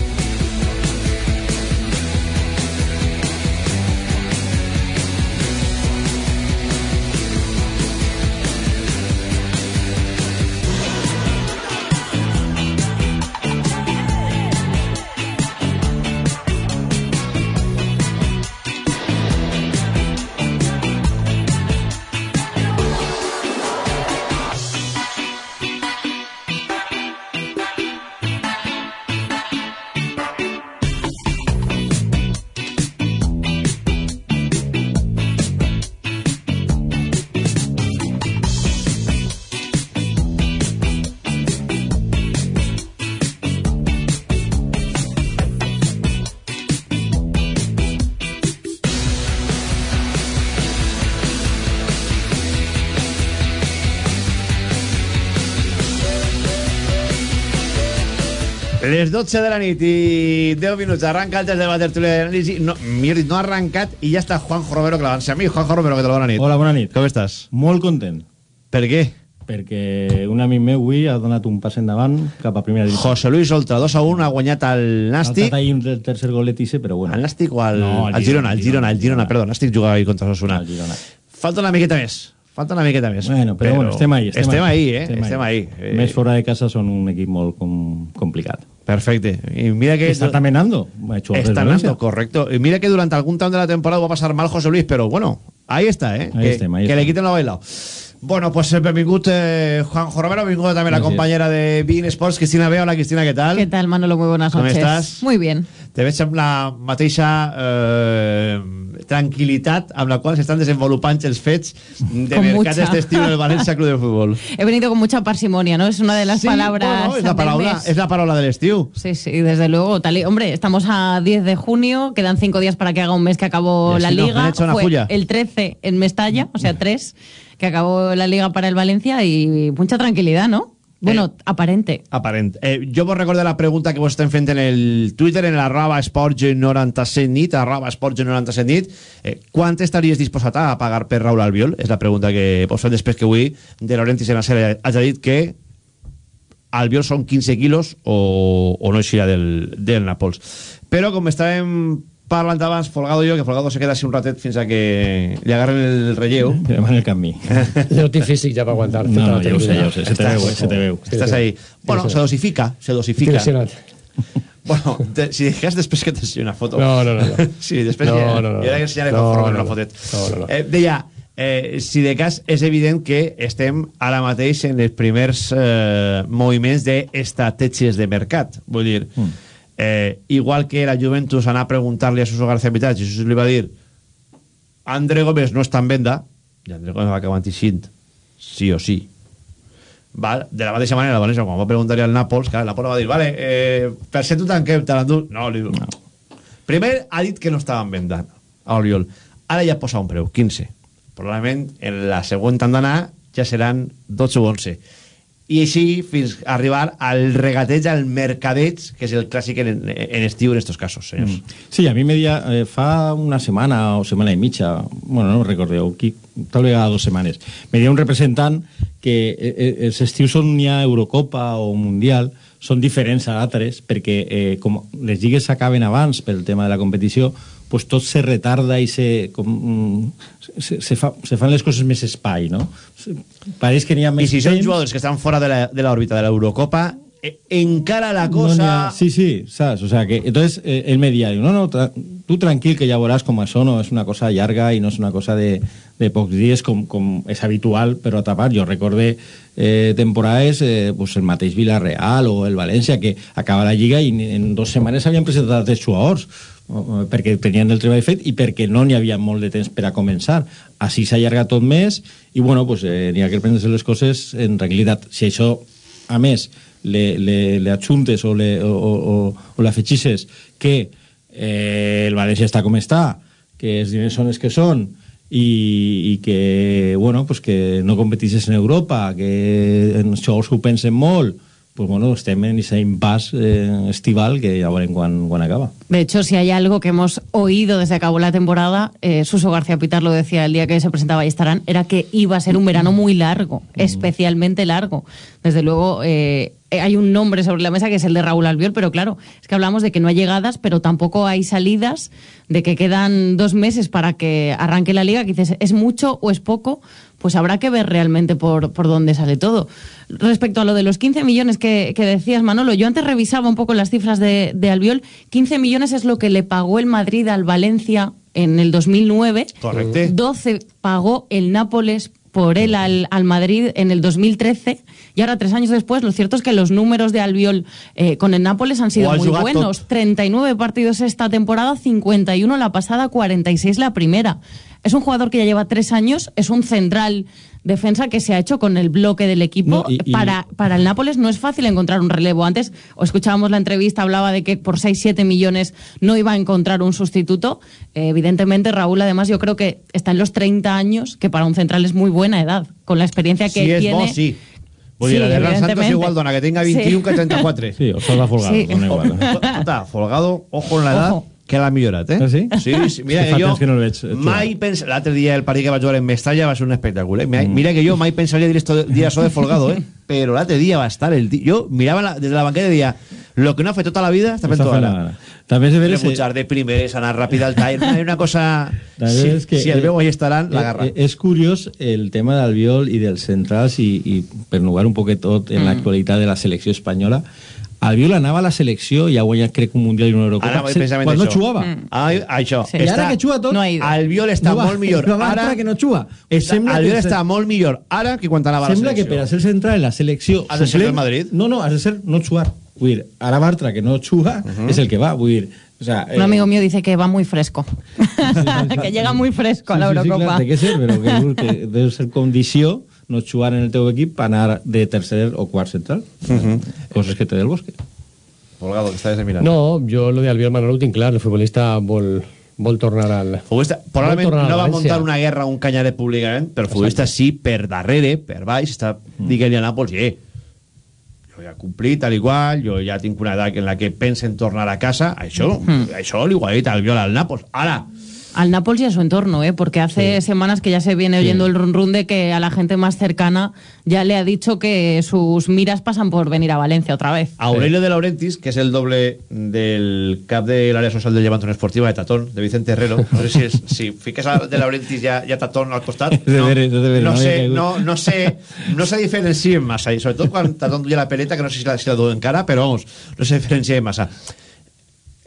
Les 12 de la nit i 10 minuts arranca el test de la tertúlia d'anàlisi no, millor dit, no ha arrancat i ja està Juanjo Romero clavant-se a mi Juanjo Romero, que tal bona nit Hola, bona nit. Com estàs? Molt content. Per què? Perquè un amic meu avui ha donat un pas endavant cap a primera divisió. José Luis Oltra 2 a 1 ha guanyat el Nàstic Ha ahir un tercer golet i però bueno. el Nàstic o el, No, el Girona, el Girona, el Girona, perdó, Nàstic jugava ahir contra El Girona. falta una miqueta més falta una miqueta més Bueno, però, bueno, estem ahí. Estem, estem ahí, eh? Estem, estem ahí, ahí. Més fora de casa són un equip molt com, complicat. Perfecte. I mira que... Está amenando. Ha hecho goles Está ganando, correcto. Y mira que durante algún tramo de la temporada va a pasar mal José Luis, pero bueno, ahí está, ¿eh? Ahí que estem, ahí que le quiten lo bailado. Bueno, pues benvingut eh, Juanjo Romero, benvingut també la compañera de Bein Sports, Cristina Bea. Hola, Cristina, ¿qué tal? ¿Qué tal, Manolo? Muy buenas ¿Cómo noches. estás? Muy bien. Te veig amb la mateixa eh, tranquil·litat amb la qual s'estan desenvolupant els fets de Con mercat mucha. este del València Club de Futbol. He venido con mucha parsimonia, ¿no? Es una de las Sí, palabras. bueno, es la palabra, mes. es la palabra del estiu. Sí, sí, desde luego. Tal y- hombre, estamos a 10 de junio, quedan cinco días para que haga un mes que acabó la liga. Fue fulla. el 13 en Mestalla, o sea, 3, que acabó la liga para el Valencia y mucha tranquilidad, ¿no? Bueno, aparente. Aparent. Eh, jo vos recordo la pregunta que vos estem fent en el Twitter, en l'arroba esports97 nit, arroba esports97 nit. Eh, quant estaries disposat a pagar per Raúl Albiol? És la pregunta que vos fem després que avui de Laurentiis en la sèrie hagi dit que Albiol són 15 quilos o, o no eixirà del, del Nàpols. Però com estàvem parlant abans, Folgado i jo, que Folgado se queda així un ratet fins a que li agarren el relleu. Però en el camí. No tinc físic ja per aguantar. No, no, ja ho sé, ja ho sé. Se te veu, eh, se te veu. Estàs ahí. Bueno, se dosifica, se dosifica. Bueno, te, si dejas després que t'ensenyi una foto. No, no, no, no. Sí, després No, ja, no, no. jo ara que ensenyaré No, no, no, no, una no. fotet. No, no, no. Eh, deia, eh, si de cas és evident que estem ara mateix en els primers eh, moviments d'estratègies de mercat. Vull dir, Mm. Eh, igual que la Juventus anà a preguntar-li a Suso García Pitats i Suso li va dir André Gómez no està en venda i André Gómez va acabar antixint sí o sí Val? De la mateixa manera, València, quan va preguntar-li al Nàpols, clar, el Nàpols va dir, vale, eh, per ser tu tanquem, te l'endú. No, li. No. Primer ha dit que no estava en venda a Oriol. Ara ja posa un preu, 15. Probablement en la següent tandana ja seran 12 o 11. I així fins a arribar al regateig, al mercadeig, que és el clàssic en, en estiu en estos casos, senyors. Sí, a mi me dia, eh, fa una setmana o setmana i mitja, bueno, no recordeu, qui, tal vegada dos setmanes, me dia un representant que eh, eh, els estius on hi ha Eurocopa o Mundial són diferents a altres perquè eh, com les lligues s'acaben abans pel tema de la competició pues tot se retarda i se, com, mm, se, se, fa, se fan les coses més espai, no? Pareix que n'hi ha I més si són temps. jugadors que estan fora de l'òrbita de l'Eurocopa, encara la No cosa... n'hi ha- sí, sí, ¿sabes? O sea, que entonces eh, él me no, no, tra- tú tranquil que ya verás como eso no es una cosa larga y no es una cosa de, de pocs dies com, com és habitual, però a tapar. Jo recordé eh, temporades, eh, pues el mateix Villarreal o el València, que acaba la Lliga i en dos setmanes havien presentat els jugadors eh, perquè tenien el treball fet i perquè no n'hi havia molt de temps per a començar. Així s'ha allargat tot més i, bueno, pues, eh, n'hi ha que prendre les coses en tranquil·litat. Si això, a més, le, le, le adjuntes o, le, o, o, o, o l'afegixes que eh, el València està com està, que els diners són els que són, i, i que, bueno, pues que no competixes en Europa, que en els jugadors ho pensen molt, pues bueno, estem en ese impasse eh, estival que ja veurem quan, quan acaba. De hecho, si hay algo que hemos oído desde que acabó la temporada, eh, Suso García Pitar lo decía el día que se presentaba y estarán, era que iba a ser un verano muy largo, especialmente largo. Desde luego, eh, hay un nombre sobre la mesa que es el de Raúl Albiol, pero claro, es que hablamos de que no hay llegadas, pero tampoco hay salidas, de que quedan dos meses para que arranque la liga, que dices, ¿es mucho o es poco? Pues habrá que ver realmente por, por dónde sale todo. Respecto a lo de los 15 millones que, que decías, Manolo, yo antes revisaba un poco las cifras de, de Albiol. 15 millones es lo que le pagó el Madrid al Valencia en el 2009. Correcto. 12 pagó el Nápoles por él al, al Madrid en el 2013 y ahora tres años después lo cierto es que los números de Albiol eh, con el Nápoles han sido muy buenos tot. 39 partidos esta temporada 51 la pasada 46 la primera es un jugador que ya lleva tres años es un central defensa que se ha hecho con el bloque del equipo No, y- y- para, para el Nápoles no es fácil encontrar un relevo antes o escuchábamos la entrevista hablaba de que por 6-7 millones no iba a encontrar un sustituto Eh, evidentemente Raúl además yo creo que está en los 30 años que para un central es muy buena edad con la experiencia que Si tiene bo, sí. Vull Sí, dir, la de Santos igual dona que tenga 21 Sí. que 34. Sí, o Salva Folgado, Sí. dona igual. eh? Folgado, ojo en la edad, Ojo. Que l'ha millorat, eh? Ah, sí? Sí, sí. Mira Fa que jo que no el veig, eh, mai pensa... L'altre dia el partit que vaig jugar en Mestalla va ser un espectacle, eh? Mira, Mm. mira que jo mai pensaria dir esto, dir això de Folgado, eh? Però l'altre dia va estar el tio... Jo mirava la, des de la banqueta i deia lo que no ha fet tota la vida està fent Està tot fent ara. ara. També és de veres, eh, Rebuchar de primeres, anar ràpid al tall, és una cosa... Si, es que, si el eh, veu ahí estaran, eh, l'agarra. eh, És curiós el tema d'Albiol i dels centrals i, i per nugar un poquet tot en Mm. l'actualitat de la selecció espanyola Albiol anava a la selecció i ha guanyat, crec, un Mundial i una Eurocopa. Ara, precisament quan no això. jugava. Mm. Ah, això. I ara que juga tot... No ido. Albiol està no va, molt millor. no va ara que no juga. Eh, sembla Albiol que- està molt millor ara que quan anava a la Sembla que selecció. per a ser central en la selecció... Has de ser del Madrid? No, no, has de ser no jugar. Vull dir, ara Bartra, que no juga, és el que va. Vull dir, o sea, Un amigo mío dice que va muy fresco. que llega muy fresco a la Sí, sí, sí, Eurocopa. clar, té que ser, però que, que deu ser condició no jugar en el teu equip per anar de tercer o quart central. Coses que té del bosque. Volgado, que estàs mirant. No, jo lo de Albiol Manolo ho tinc clar, el futbolista vol, vol tornar al... Futbolista, probablement no va muntar una guerra un canyaret públicament, però el futbolista sí, per darrere, per baix, està dient-li a Nàpols, eh, jo ja he complit, tal i qual, jo ja tinc una edat en la que pensen tornar a casa, això, això li ho ha dit al Viola al Nàpols. Ara, Al Nápoles y a su entorno, ¿eh? porque hace semanas que ya se viene oyendo el run run de que a la gente más cercana ya le ha dicho que sus miras pasan por venir a Valencia otra vez. Aurelio de Laurentiis, que és el doble del cap de l'àrea social del Llevant Unió Esportiva de Tatón, de Vicente Herrero. No sé si, és, si fiques a de Laurentiis ja, ja Tatón al de no, no, no sé, no, no sé, no se diferencien massa, i sobretot quan Tatón duia la peleta, que no sé si la, si la du encara, però vamos, no se diferencia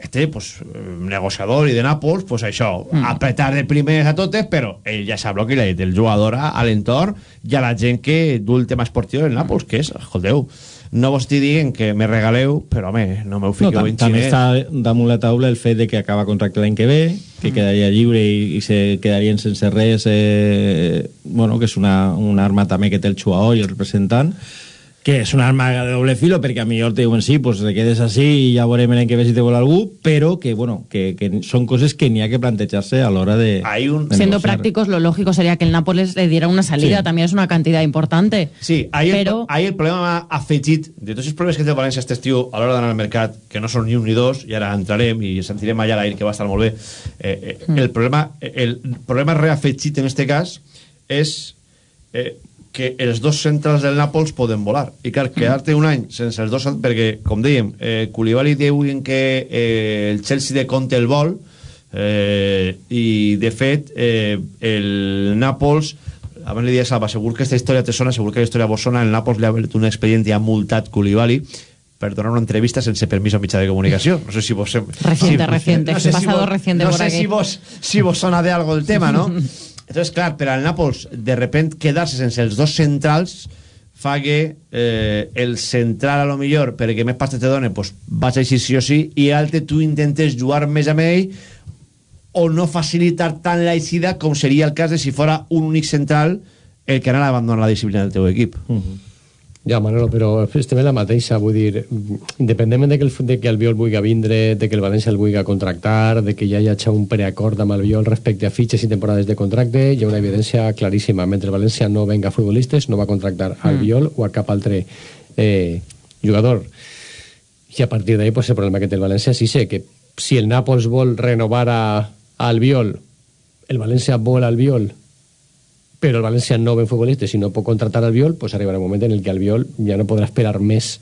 massa. Este, pues, negociador i de Nàpols, pues això, Mm. apretar de primers a totes, però ell ja sap el que li ha dit el jugador a l'entorn i a la gent que du el tema esportiu del Nàpols, que és, escolteu, no vos estic dient que me regaleu, però home, no m'ho No, fiqueu tam en també xinès. està damunt la taula el fet de que acaba contracte l'any que ve, que quedaria lliure i, i se quedarien sense res, eh, bueno, que és una, una arma també que té el jugador i el representant, que és una arma de doble filo, perquè a millor te diuen sí, pues te quedes així i ja veurem l'any que ve si te vol algú, però que, bueno, que, que són coses que n'hi ha que plantejar-se a l'hora de, Hay un... de Siendo negociar. prácticos, lo lógico sería que el Nápoles le diera una salida, Sí. también es una cantidad importante. Sí, ahí, Però- el, ahí el problema afegit de tots els problemes que té el València este estiu a l'hora d'anar al mercat, que no són ni un ni dos, i ara entrarem i sentirem allà a l'aire que va estar molt bé, eh, eh, el, problema, el problema reafegit en este cas és eh, que els dos centrals del Nàpols poden volar. I clar, quedar-te un any sense els dos... Perquè, com dèiem, eh, Koulibaly diu que eh, el Chelsea de Conte el vol, eh, i de fet eh, el Nàpols abans li deia Salva, segur que aquesta història te sona segur que la història vos sona, el Nàpols li ha obert un expedient i ha multat Koulibaly per donar una entrevista sense permís a mitjà de comunicació no sé si vos Reciente, reciente, pasado reciente no por sé aquí. si vos, si vos sona de algo el tema no? entonces clar, per al Nàpols de repent quedar-se sense els dos centrals fa que eh, el central a lo millor perquè més pasta te dona pues, vas a eixir sí o sí i l'altre tu intentes jugar més amb ell o no facilitar tant la eixida com seria el cas de si fora un únic central el que anara a abandonar la disciplina del teu equip. Ja, Manolo, però estem en la mateixa, vull dir, independentment de que el, de que el Viol vulgui vindre, de que el València el vulgui contractar, de que ja hi hagi un preacord amb el Viol respecte a fitxes i temporades de contracte, hi ha una evidència claríssima. Mentre el València no venga futbolistes, no va contractar al Viol o a cap altre eh, jugador. I a partir d'ahí, pues, el problema que té el València sí sé que si el Nàpols vol renovar a, a Albiol, el València vol al Viol, però el València no ven futbolistes i no pot contratar al Viol, pues arribarà un moment en el que el Viol ja no podrà esperar més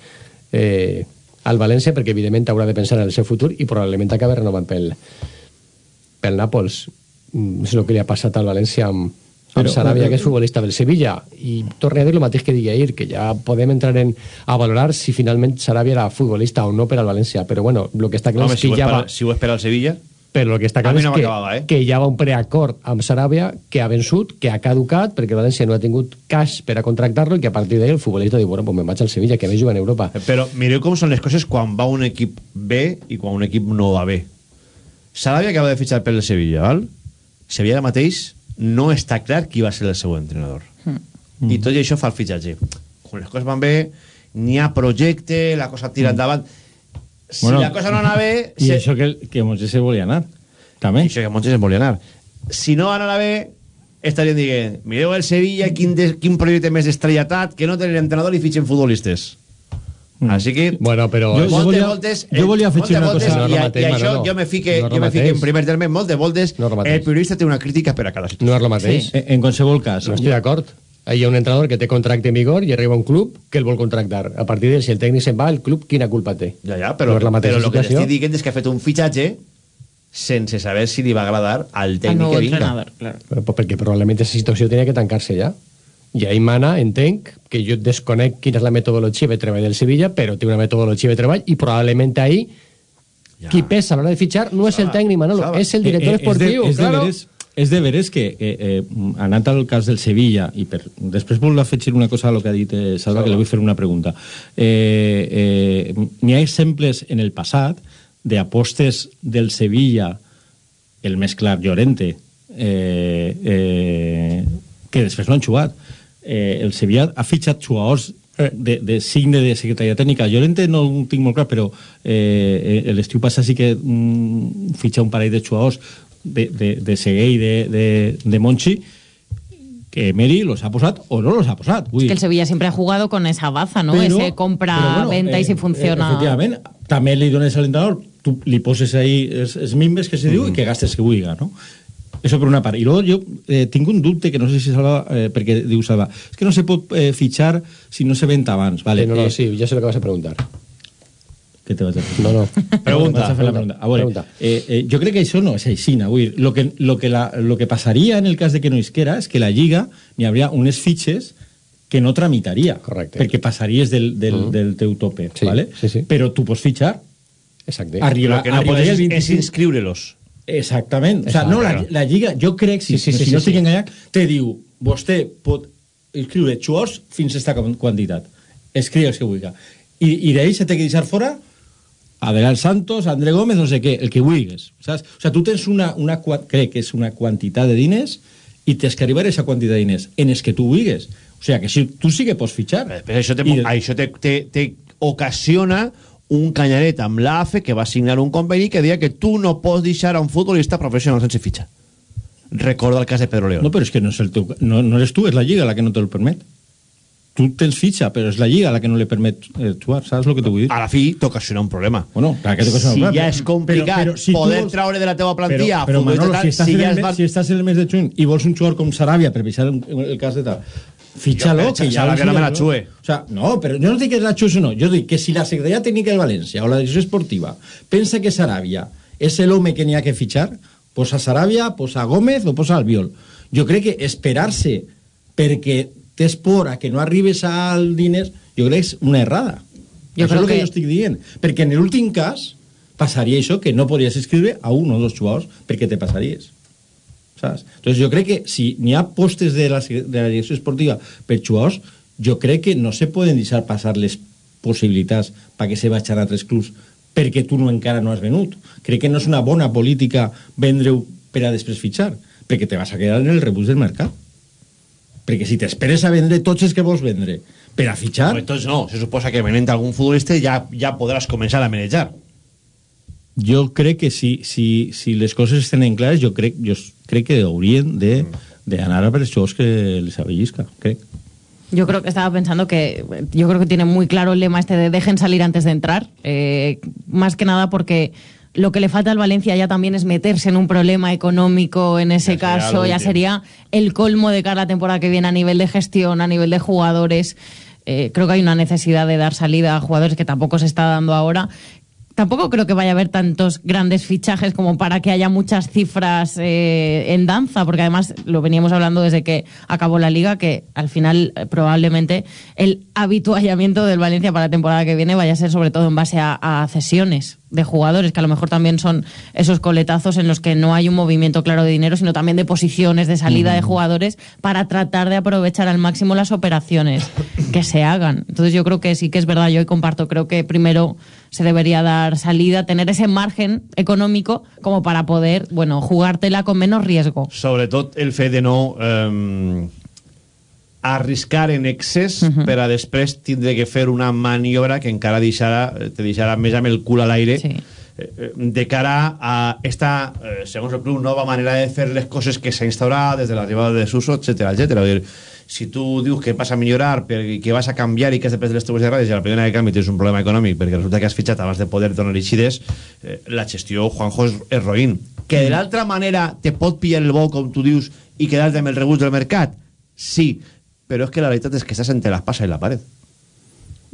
eh, al València perquè evidentment haurà de pensar en el seu futur i probablement acabi renovant pel, pel Nàpols. Mm, És el que li ha passat al València amb, amb Però- Sarabia, que és futbolista del Sevilla. I torne a dir el mateix que digui ahir, que ja podem entrar en, a valorar si finalment Sarabia era futbolista o no per al València. Però bueno, el que està clar Home, és si que ho, ja va... si ho espera el Sevilla... Però el que està clar és no que, m'acabava, eh? que hi ha un preacord amb Saràbia que ha vençut, que ha caducat, perquè el València no ha tingut cash per a contractar-lo i que a partir d'ahí el futbolista diu, bueno, pues me'n vaig al Sevilla, que a més juga en Europa. Però mireu com són les coses quan va un equip bé i quan un equip no va bé. Sarabia acaba de fitxar pel Sevilla, val? Sevilla ara mateix no està clar qui va ser el seu entrenador. Mm. I tot i això fa el fitxatge. Quan les coses van bé, n'hi ha projecte, la cosa tira endavant... Si Bueno, la cosa no anava bé... I se- això que, que Moisés se volia anar, també. I això que Montes en volia anar. Si no anava bé, estarien dient mireu el Sevilla, quin, de, quin projecte més estrellat, que no tenen entrenador i fitxen futbolistes. Així que... Bueno, però... Jo- jo moltes volia- voltes, jo volia afegir moltes una voltes, cosa. No i, lo i mateix, això Manolo. jo me fique, No jo me fique mateix. en primer terme, moltes voltes No mateix. el periodista té una crítica per a cada situació. No és el mateix. En, en qualsevol cas. No estic d'acord. Hi ha un entrenador que té contracte en vigor i arriba un club que el vol contractar. A partir d'ell, si el tècnic se'n va, el club quina culpa té? Ja, ja, però, no la però el que t'estic dient és que ha fet un fitxatge sense saber si li va agradar al Al tècnic que vinga. entrenador, claro. Perquè probablement aquesta situació tenia que tancar-se ja. i ahí mana, entenc, que jo desconec quina és la metodologia de treball del Sevilla, però té una metodologia de treball i probablement ahí ja. qui pesa a l'hora de fitxar no és el tècnic Manolo, és el director Eh, eh, esportiu, és de, és claro. de veres, és de veres que, eh, eh, anant al cas del Sevilla, i per, després vol afegir una cosa a lo que ha dit eh, Salva, que li vull fer una pregunta. Eh, eh, N'hi ha exemples en el passat d'apostes del Sevilla, el més clar, Llorente, eh, eh, que després no han jugat. Eh, el Sevilla ha fitxat jugadors de, de signe de secretaria tècnica. Llorente no ho tinc molt clar, però eh, eh, l'estiu passat sí que mm, fitxa un parell de jugadors de, de, de Seguer i de, de, de Monchi que Emery los ha posat o no los ha posat. Vull Es que el Sevilla siempre ha jugado con esa baza, ¿no? Pero- Ese compra, bueno, venta y eh, si funciona. Efectivament, també li dones a l'entrenador, tu li poses ahí els, els mimbes que se diu i que gastes que vulga, no? Eso per una part. I luego jo eh, tinc un dubte que no sé si Salva, eh, perquè diu Salva, és que no se pot eh, fitxar si no se venta abans, vale? Sí, no, no, eh, sí, ja sé lo que vas a preguntar. Què te vaig a fer? No, no. Pregunta. Vas a fer la pregunta. A veure, Pregunta. eh, eh, jo crec que això no és així? Vull dir, lo que, lo, que la, lo que passaria en el cas de que no isquera és que la Lliga n'hi hauria unes fitxes que no tramitaria. Correcte. Perquè passaries del, del, Mm. del teu tope, Sí, ¿vale? sí, sí. Però tu pots fitxar. Exacte. Arriba, Lo que no pots el és, és 25. inscriure-los. Exactament. O sea, no, la, la Lliga, jo crec, si, Sí, sí, sí, si sí, no sí. estic enganyat, te diu, vostè pot inscriure jugadors fins a esta quan- quantitat. Escriu els que vulgui. I, i d'ahí se té que deixar fora Adelal Santos, André Gómez, no sé què, el que vulguis. Saps? O sea, tu tens una, una, crec que és una quantitat de diners i tens que arribar a aquesta quantitat de diners en els que tu vulguis. O sea, que si, tu sí que pots fitxar. Però això te, I- això te, te, te ocasiona un canyaret amb l'AFE que va signar un conveni que deia que tu no pots deixar a un futbolista professional sense fitxa. Recorda el cas de Pedro León. No, però és que no, és el teu, no, no eres tu, és la Lliga la que no te lo permet. Tu tens fitxa, però és la Lliga la que no li permet eh, jugar, saps el que t'ho vull dir? A la fi t'ocasiona un problema. Bueno, clar que un Si problema. ja és complicat poder traure de la teva plantilla Però, però Manolo, tal, si estàs, si en ja el, si estàs en el mes de juny i vols un jugador com Sarabia, per baixar el, el cas de tal, fitxa-lo. Que ja Sarabia no me la O sea, no, però jo no dic que la xue o no. Jo dic que si la Secretaria Tècnica de València o la Direcció Esportiva pensa que Sarabia és l'home que n'hi ha que fitxar, posa Sarabia, posa Gómez o posa Albiol. Jo crec que esperar-se perquè tens por a que no arribes al diners, jo crec que és una errada. Jo això és el que, que- jo estic dient. Perquè en l'últim cas passaria això que no podries escriure a un o dos jugadors perquè te passaries. Saps? Entonces jo crec que si n'hi ha postes de la, de la direcció esportiva per jugadors, jo crec que no se poden deixar passar les possibilitats perquè se vagin a altres clubs perquè tu no encara no has venut. Crec que no és una bona política vendre-ho per a després fitxar, perquè te vas a quedar en el rebús del mercat. Perquè si t'esperes a vendre tots els que vols vendre per a fitxar... Pues entonces no, se suposa que venent algun futbolista ja, ja podràs començar a manejar. Jo crec que si, si, si les coses estan en clares, jo crec, jo crec que haurien de, de anar a per els jugadors que les avellisca, crec. Yo creo que estaba pensando que yo creo que tiene muy claro el lema este de dejen salir antes de entrar, eh, más que nada porque lo que le falta al Valencia ya también es meterse en un problema económico en ese caso, ya sería el colmo de cara a la temporada que viene a nivel de gestión, a nivel de jugadores. Eh, creo que hay una necesidad de dar salida a jugadores que tampoco se está dando ahora. Tampoco creo que vaya a haber tantos grandes fichajes como para que haya muchas cifras eh, en danza, porque además lo veníamos hablando desde que acabó la liga, que al final eh, probablemente el habituallamiento del Valencia para la temporada que viene vaya a ser sobre todo en base a, a cesiones de jugadores, que a lo mejor también son esos coletazos en los que no hay un movimiento claro de dinero, sino también de posiciones, de salida de jugadores, para tratar de aprovechar al máximo las operaciones que se hagan. Entonces yo creo que sí que es verdad, yo hoy comparto, creo que primero se debería dar salida, tener ese margen económico como para poder, bueno, jugártela con menos riesgo. Sobretot el fet de no eh, arriscar en excés uh -huh. per a després tindre que fer una maniobra que encara deixarà, te deixarà més amb el cul a l'aire sí. eh, de cara a esta, eh, segons el club, nova manera de fer les coses que s'ha instaurat des de l'arribada de Suso, etc etc. Vull dir, si tu dius que vas a millorar, per- que vas a canviar i que has de prendre les teves de ràdios i a la primera de canvi tens un problema econòmic perquè resulta que has fitxat abans de poder donar eixides, eh, la gestió, Juanjo, és, és roïn. Que de l'altra manera te pot pillar el bo, com tu dius, i quedar-te amb el rebuig del mercat? Sí, però és que la veritat és que estàs entre l'espasa i la paret.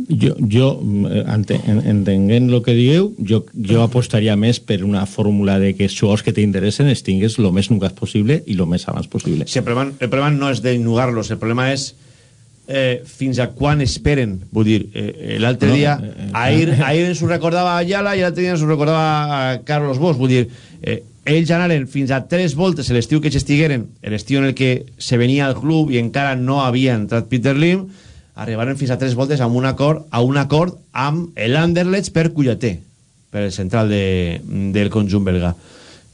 Jo, jo eh, ente- en- entenent el que digueu, jo, jo apostaria més per una fórmula de que els jugadors que t'interessen els tingues el més nugat possible i el més abans possible. Sí, el, problema, el problema no és d'ennugar-los, el problema és eh, fins a quan esperen vull dir, eh, l'altre No, dia eh, eh, ahir, eh. ahir ens ho recordava Ayala i l'altre dia ens ho recordava a Carlos Bosch vull dir, eh, ells anaren fins a tres voltes l'estiu que estigueren l'estiu en el que se venia al club i encara no havia entrat Peter Lim arribaren fins a tres voltes amb un acord, a un acord amb l'Anderlecht per Cullater per el central de, del conjunt belga.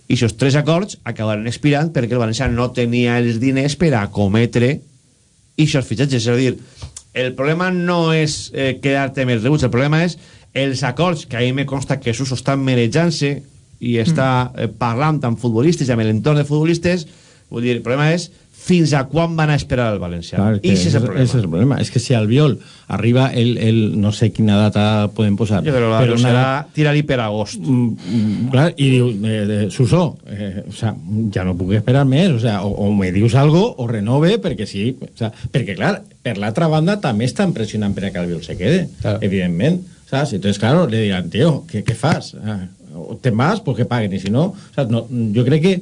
I aquests tres acords acabaren expirant perquè el València no tenia els diners per acometre i aquests fitxatges, és a dir el problema no és eh, quedar-te amb els rebuts, el problema és els acords que a mi me consta que Suso està merejant-se i està eh, parlant amb futbolistes i amb l'entorn de futbolistes. Vull dir, el problema és fins a quan van a esperar el València Clar, i ese és el problema ese és el problema. És que si al Viol arriba el, el no sé quina data podem posar, jo crec que però la una- serà tirar-hi per agost Mm, clar, i diu, eh, eh, Susó, eh, o sea, ja no puc esperar més, o, sea, o, o me dius algo o renove, perquè sí, o sea, perquè clar, per l'altra banda també estan pressionant per a que el Viol se quede, Claro. evidentment, ¿sabes? Entonces, claro, le dirán, tío, ¿qué, qué fas? Ah, o te vas, pues que paguen, i si no, o sea, no jo crec que,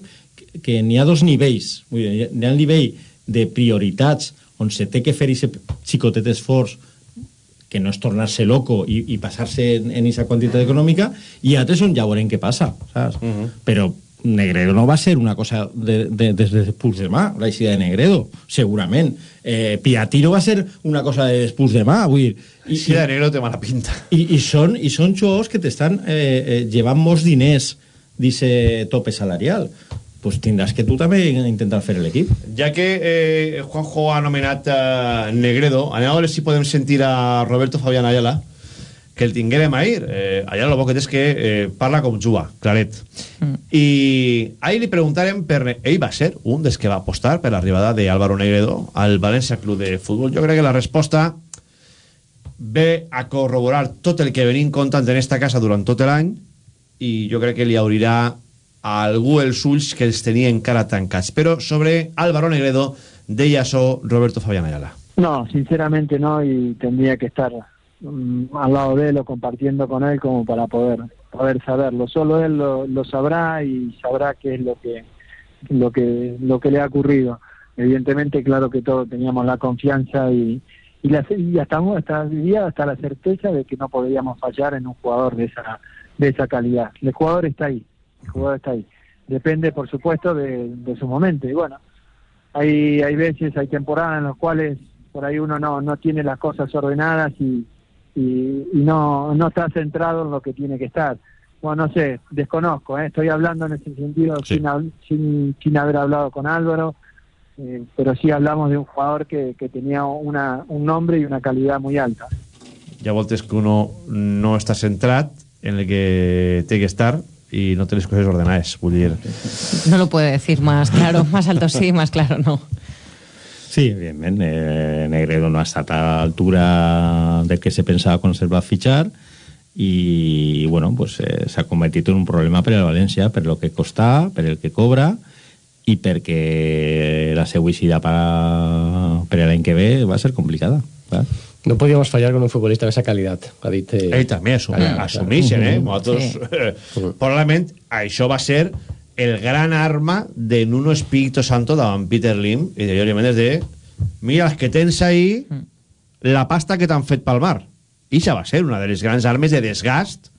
que n'hi ha dos nivells, vull dir, n'hi ha el nivell de prioritats on se té que fer aquest xicotet esforç que no és tornar-se loco i, i passar-se en, en esa quantitat econòmica i altres on ja veurem què passa saps? Uh -huh. però Negredo no va ser una cosa de, de, des de després demà la eixida de Negredo, segurament eh, Piatino va ser una cosa de després demà vull dir, i, si de negro té mala pinta i, i, són, i són jugadors que t'estan eh, eh, llevant molts diners d'aquest tope salarial pues tindràs que tu també intentar fer l'equip Ja que eh, Juanjo ha nomenat eh, Negredo, anem a veure si podem sentir a Roberto Fabián Ayala, que el tinguérem ahir. Eh, Ayala lo bo que és que eh, parla com juga, claret. Mm. I ahir li preguntarem per... Ell va ser un dels que va apostar per l'arribada d'Álvaro Negredo al València Club de Futbol. Jo crec que la resposta ve a corroborar tot el que venim contant en esta casa durant tot l'any i jo crec que li obrirà a algú els ulls que els tenia encara tancats. Però sobre Álvaro Negredo deia això Roberto Fabián Ayala. No, sinceramente no, y tendría que estar mm, al lado de él o compartiendo con él como para poder poder saberlo. Solo él lo, sabrá y sabrá qué es lo que lo que lo que le ha ocurrido. Evidentemente, claro que todos teníamos la confianza y y, la, y hasta hasta hasta la certeza de que no podíamos fallar en un jugador de esa de esa calidad. El jugador está ahí, el jugador está ahí. Depende, por supuesto, de, de su momento. Y bueno, hay, hay veces, hay temporadas en las cuales por ahí uno no, no tiene las cosas ordenadas y, y, y no, no está centrado en lo que tiene que estar. Bueno, no sé, desconozco, ¿eh? estoy hablando en ese sentido Sí. sin, sin, sin haber hablado con Álvaro, eh, pero sí hablamos de un jugador que, que tenía una, un nombre y una calidad muy alta. Hi ha voltes que uno no està centrat en el que té que estar i no ordenades. Vull dir, No lo puede decir más claro, más alto sí, más claro no. Sí, evidentment, eh, Negredo no ha estat a l'altura del que se pensava quan se'l va fitxar i, bueno, pues, eh, s'ha convertit en un problema per al València, per lo que costa, per el que cobra i perquè la seva eixida per, per a l'any que ve va ser complicada. Clar. No podíamos fallar con un futbolista de esa calidad, ha dit... Eh, ell també assum, assumeixen, eh? Nosaltres, Sí. eh, probablement, això va ser el gran arma de Nuno Espíritu Santo davant Peter Lim i de Jordi Méndez de mira, els que tens ahí la pasta que t'han fet palmar i això va ser una de les grans armes de desgast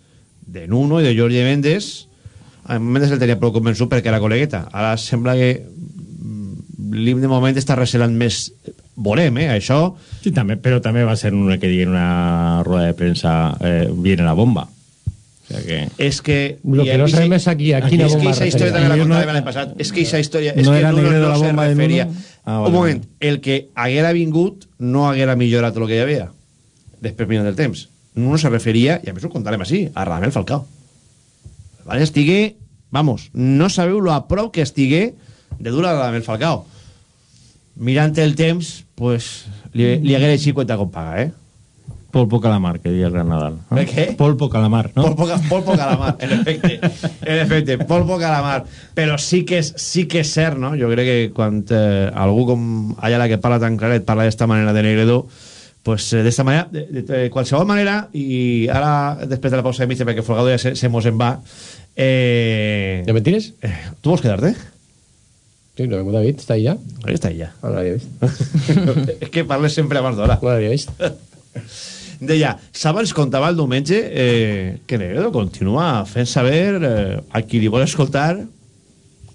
de Nuno i de Jordi Méndez. A Méndez el tenia prou convençut perquè era col·legueta ara sembla que mm, Lim de moment està recelant més volem, eh, això Sí, també, però també va ser un que digui en una roda de premsa eh, viene la bomba. O sea que... és que... Lo que no sabem és a qui- a quina és que bomba es història també la contàvem l'any passat. És que esa història... És No que era Nuno no la se bomba de referia... Ah, Un vale, moment, el que haguera vingut no haguera millorat el que hi havia després final del temps. Nuno se referia, i a més ho contarem així, a Radamel Falcao. Vale, estigui... Vamos, no sabeu lo a prou que estigué de dura Radamel Falcao. Mirant el temps, pues, li, li haguera així cuenta com paga, eh? Polpo calamar, que diria el Gran Nadal. ¿Eh, qué? Polpo calamar, no? Polpo, polpo calamar, en efecte. En efecte, polpo calamar. Però sí que és, sí que és cert, no? Jo crec que quan eh, algú com allà la que parla tan claret parla d'esta manera de Negredo, pues eh, d'esta manera, de, de, de qualsevol manera, i ara, després de la pausa de mitja, perquè Folgado ja se, se mos en va... Eh, ¿Ya me tires? ¿Tú vols quedar-te? Sí, lo vemos David, ¿está ahí ya? Ahí está ya. No vist. és que parles sempre abans d'hora. No l'havia vist. Deia, Sabans contava el diumenge eh, que Negredo continua fent saber eh, a qui li vol escoltar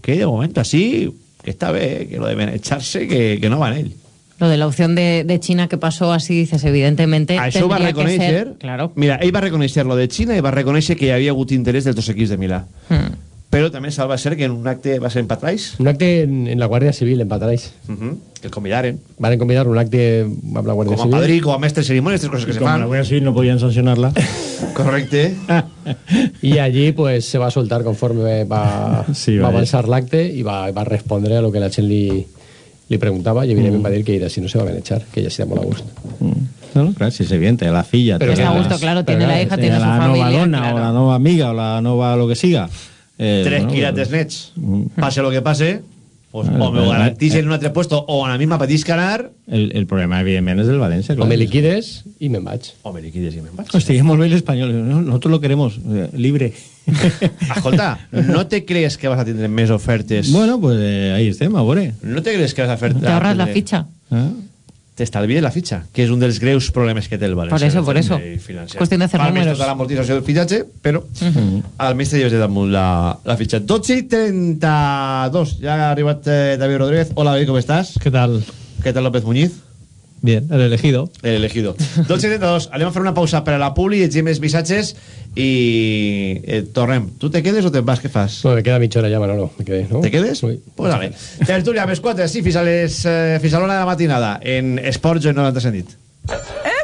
que de moment així, que està bé, que lo de echarse, que, que no va en ell. Lo de la opción de, de China que pasó así, dices, evidentemente. Això ho va reconèixer... ser- Claro. Mira, ell va reconèixer lo de Xina i va reconèixer que hi havia hagut interès dels dos equips de Milà. Hmm. Però també se'l va ser que en un acte va ser en Patraix, Un acte en, en la Guàrdia Civil, en Patraix. uh -huh, que el convidaren. Van convidar un acte amb la Guàrdia Com a Civil. padrí, com a mestre de cerimònies, tres coses que se Como la fan. Guardia Civil no podían sancionarla. Correcte. Y allí pues se va soltar conforme va, Sí, va vaya. avançar l'acte i va, va respondre a lo que la gent li, li preguntava i evidentment va dir que ella si no se va a echar, que ella sería molt a gust. No, no, claro, si es evidente, la filla. Pero tiene está a la- gusto, claro, tiene la hija, tiene tiene su la familia, nueva dona, claro. o la nueva amiga, o la nueva lo que siga. Eh, Tres bueno, quilates nets. Pase lo que pase, pues, Ah, o me garantís en un altre puesto o a la misma patís ganar, El, el problema, evidentemente, es del Valencia. O claro. me liquides i me'n vaig. o me liquides i me'n vaig. Hostia, hemos el español. No, Nosotros lo queremos eh, libre. Escolta, no te crees que vas a tindre més ofertes? bueno, pues eh, ahí estem, a veure. No te crees que vas a fer... Te ahorras la ficha. Ah. T'estalvies la fitxa, que és un dels greus problemes que té el València. Por eso, por eso. Cuestión de hacer Fa més números. tota l'amortització del fitxatge, però al mig te lleves de damunt la, la fitxa. 12 i 32. Ja ha arribat eh, David Rodríguez. Hola, David, ¿cómo estás? ¿Qué tal? ¿Qué tal López Muñiz? Bien, el elegido. El elegido. 12 i 32. Anem a fer una pausa per a la publi, llegim els missatges i eh, tornem. Tu te quedes o te'n vas? Què fas? No, me queda mitja hora ja, Manolo. Me quedé, ¿no? ¿Te quedes? Sí. Pues vale. Tertulia, més quatre, sí, fins a, les, eh, fins a l'hora de la matinada en Esports en 90 sentit.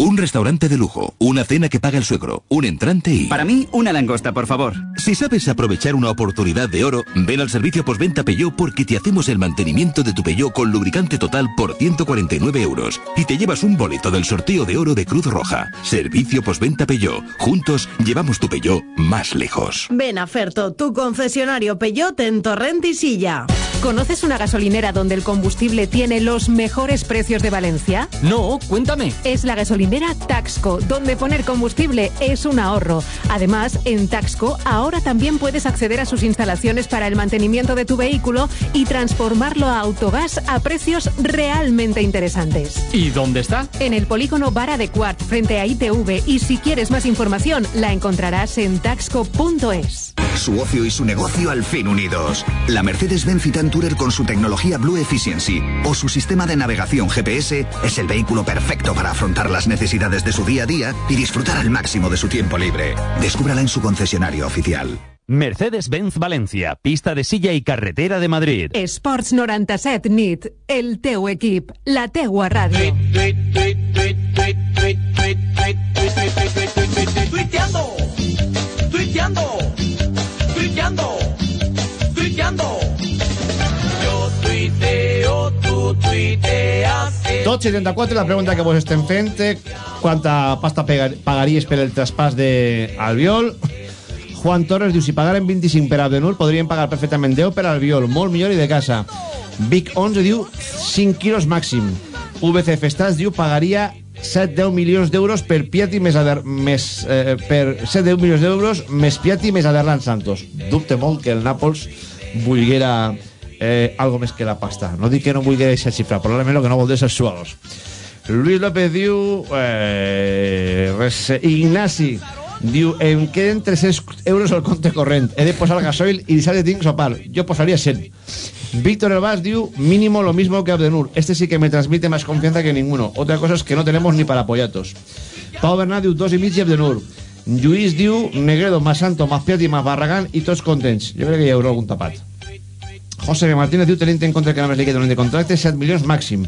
Un restaurante de lujo, una cena que paga el suegro, un entrante y... Para mí, una langosta, por favor. Si sabes aprovechar una oportunidad de oro, ven al servicio postventa Peugeot porque te hacemos el mantenimiento de tu Peugeot con lubricante total por 149 euros y te llevas un boleto del sorteo de oro de Cruz Roja. Servicio postventa Peugeot. Juntos llevamos tu Peugeot más lejos. Ven a Ferto, tu concesionario Peyote en Torrent y Silla. ¿Conoces una gasolinera donde el combustible tiene los mejores precios de Valencia? No, cuéntame. Es la gasolinera Taxco, donde poner combustible es un ahorro. Además, en Taxco ahora también puedes acceder a sus instalaciones para el mantenimiento de tu vehículo y transformarlo a autogás a precios realmente interesantes. ¿Y dónde está? En el polígono Vara de Quart, frente a ITV, y si quieres más información, la encontrarás en taxco.es. Su ocio y su negocio al fin unidos. La Mercedes-Benz Citan Tourer con su tecnología Blue Efficiency o su sistema de navegación GPS es el vehículo perfecto para afrontar las necesidades de su día a día y disfrutar al máximo de su tiempo libre. Descúbrala en su concesionario oficial. Mercedes-Benz Valencia, pista de silla i carretera de Madrid. Esports 97 nit, el teu equip, la teua ràdio. Tuiteando, tuiteando, tuiteando, tuiteando. Yo tuiteo, tú tuiteas. 2,74 la pregunta que vos estem fent quanta pasta pagaries per el traspàs de Albiol. Juan Torres diu si pagaren 25 per Abdenur podrien pagar perfectament 10 per Albiol molt millor i de casa. Vic 11 diu 5 quilos màxim. VCF Stats diu pagaria 7-10 milions d'euros per Piatti més, Ader, més eh, per 7-10 milions d'euros més Piatti més Aderlan Santos. Dubte molt que el Nàpols volguera eh, algo més que la pasta. No dic que no vulgui aquesta xifra probablement el que no vol és els Luis López diu eh, res, Ignasi diu em queden 300 euros al compte corrent. He de posar gasoil i deixar de tinc sopar. Jo posaria 100 Víctor Elvás diu mínimo lo mismo que Abdenur. Este sí que me transmite más confianza que ninguno. Otra cosa es que no tenemos ni para apoyatos. Pau Bernat diu dos i mig i Abdenur. Lluís diu Negredo, más Santo, más Piatti, más Barragán i tots contents. Jo crec que hi haurà algun tapat José. Martínez diu tenint en compte que només li queda un any de contracte 7 milions màxim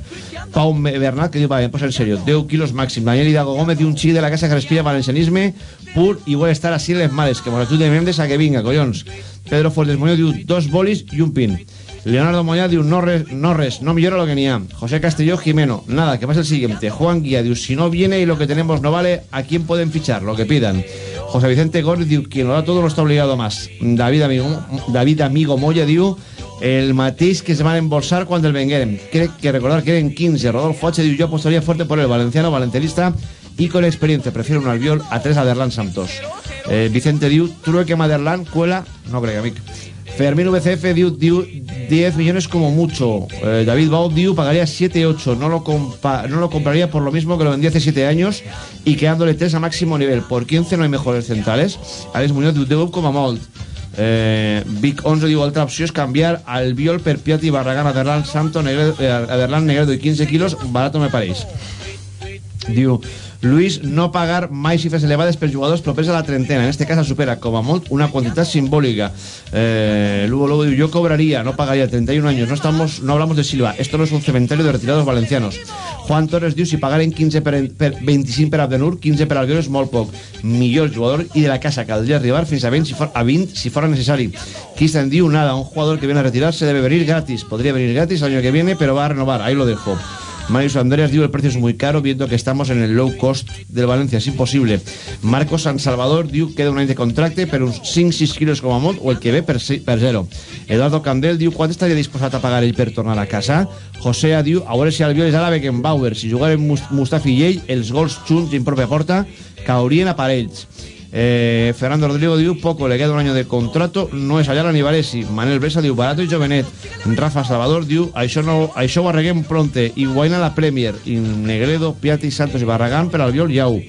Pau Bernat que diu, va, em posa en serio 10 quilos màxim Daniel Hidalgo Gómez diu un xic de la casa que respira valencianisme pur i vol estar en les males que mos ajuden Mendes a que vinga, collons Pedro Fuertes Moño diu dos bolis i un pin Leonardo Moya diu no res, no res, no lo que ni ha. José Castelló Jimeno, nada, que pasa el siguiente. Juan Guía diu si no viene y lo que tenemos no vale, ¿a quién pueden fichar? Lo que pidan. José Vicente Gómez diu quien lo da todo no está obligado más. David Amigo, David Amigo Moya diu el mateix que se van a embolsar cuando el vengueren. Crec que recordar que eren 15. Rodolfo H. yo apostaría fuerte por el valenciano, valencianista y con experiencia. Prefiero un albiol a tres Aderlan Santos. Eh, Vicente diu, trueque Maderlan, cuela, no crec, amic. Fermín VCF diu, diu 10 millones como mucho. Eh, David Bau diu pagaría 7-8. No, lo no lo compraría por lo mismo que lo vendí hace 7 años y quedándole 3 a máximo nivel. Por 15 no hay mejores centrales. Alex Muñoz diu 10 com a. Eh, Vic 11 diu altra opció és canviar al Viol per Piatti Barragán Aderlan Santo Negredo, eh, Negredo y 15 kilos barato me pareix Diu, Luis, no pagar mai xifres elevades per jugadors propers a la trentena. En este cas supera, com a molt, una quantitat simbólica. Eh, Lugo Lobo diu, yo cobraría, no pagaría 31 años. No estamos, no hablamos de Silva. Esto no es un cementerio de retirados valencianos. Juan Torres diu, si pagaren 15 per, per 25 per Abdenur, 15 per Albiol és molt poc. Millor jugador i de la casa caldria arribar fins a 20 si, for, a 20 si fuera necessari. Cristian diu, nada, un jugador que viene a retirarse debe venir gratis. Podría venir gratis el año que viene, pero va a renovar. Ahí lo dejo. Marius Andreas diu el precio es muy caro viendo que estamos en el low cost del Valencia, es imposible. Marcos San Salvador diu queda un any de contracte per uns 5-6 quilos com a molt o el que ve per, per zero. Eduardo Candel diu quant estaria disposat a pagar ell per tornar a casa? José diu a veure si Albiol és ara Beckenbauer, si jugaren Mus- Mustafi i ell, els gols junts en pròpia porta caurien a parells. Eh, Fernando Rodrigo diu poco, le queda un año de contrato, no és Ayala ni Varesi. Manel Bresa diu barato i jovenet. Rafa Salvador diu això, no, això ho arreguem pronte. Iguaina la Premier. I Negredo, Piatti, Santos i Barragán per Albiol, Yau.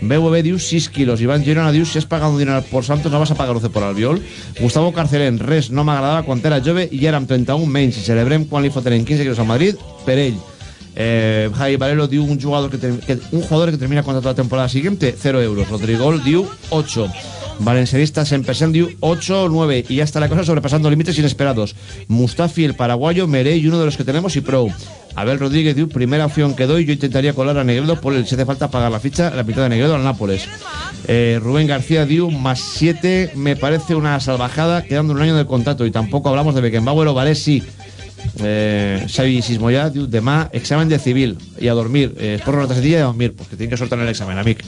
BVB diu 6 kilos. Iván Girona diu si has pagado un dinero por Santos no vas a pagar 12 por Albiol. Gustavo Carcelén, res, no m'agradava quan era jove i ara amb 31 menys. I celebrem quan li foteren 15 quilos a Madrid per ell. Eh, Javi Varelo diu un jugador que, que un jugador que termina contrato la temporada siguiente 0 euros. Rodrigo diu 8. Valencianista 100% diu 8 o 9 y ya está la cosa sobrepasando límites inesperados. Mustafi, el paraguayo, Merey, uno de los que tenemos y Pro. Abel Rodríguez diu primera opción que doy, yo intentaría colar a Negredo por el si hace falta pagar la ficha, la mitad de Negredo al Nápoles. Eh, Rubén García diu más 7 me parece una salvajada quedando un año del contrato y tampoco hablamos de Beckenbauer o Valesi. Eh, Xavi Sismoyà diu demà examen de civil i a dormir. Eh, por una tasetilla y a dormir porque tienen que soltar el examen amic.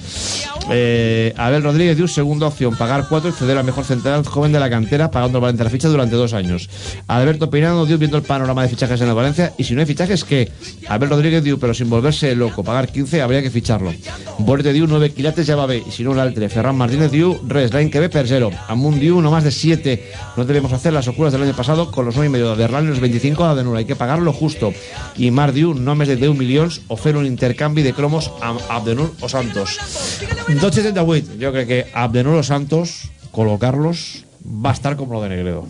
Eh, Abel Rodríguez diu segunda opción pagar 4 y ceder al mejor central joven de la cantera pagando al Valencia la ficha durante dos años. Alberto Peinado diu viendo el panorama de fichajes en el Valencia y si no hay fichajes ¿qué? Abel Rodríguez diu pero sin volverse loco pagar 15 habría que ficharlo. Borte diu 9 quilates ya va si no un altre. Ferran Martínez diu res l'any que ve per zero. Amunt diu no más de 7 no debemos hacer las oculas del año pasado con los 9 y medio de Erlan y los 25 a Adenur hay que pagarlo justo y Mar diu no més de 10 milions o fer un intercanvi de cromos amb Abdenur o Santos 278 jo crec que Abdenur o Santos col·locar-los va estar com lo de Negredo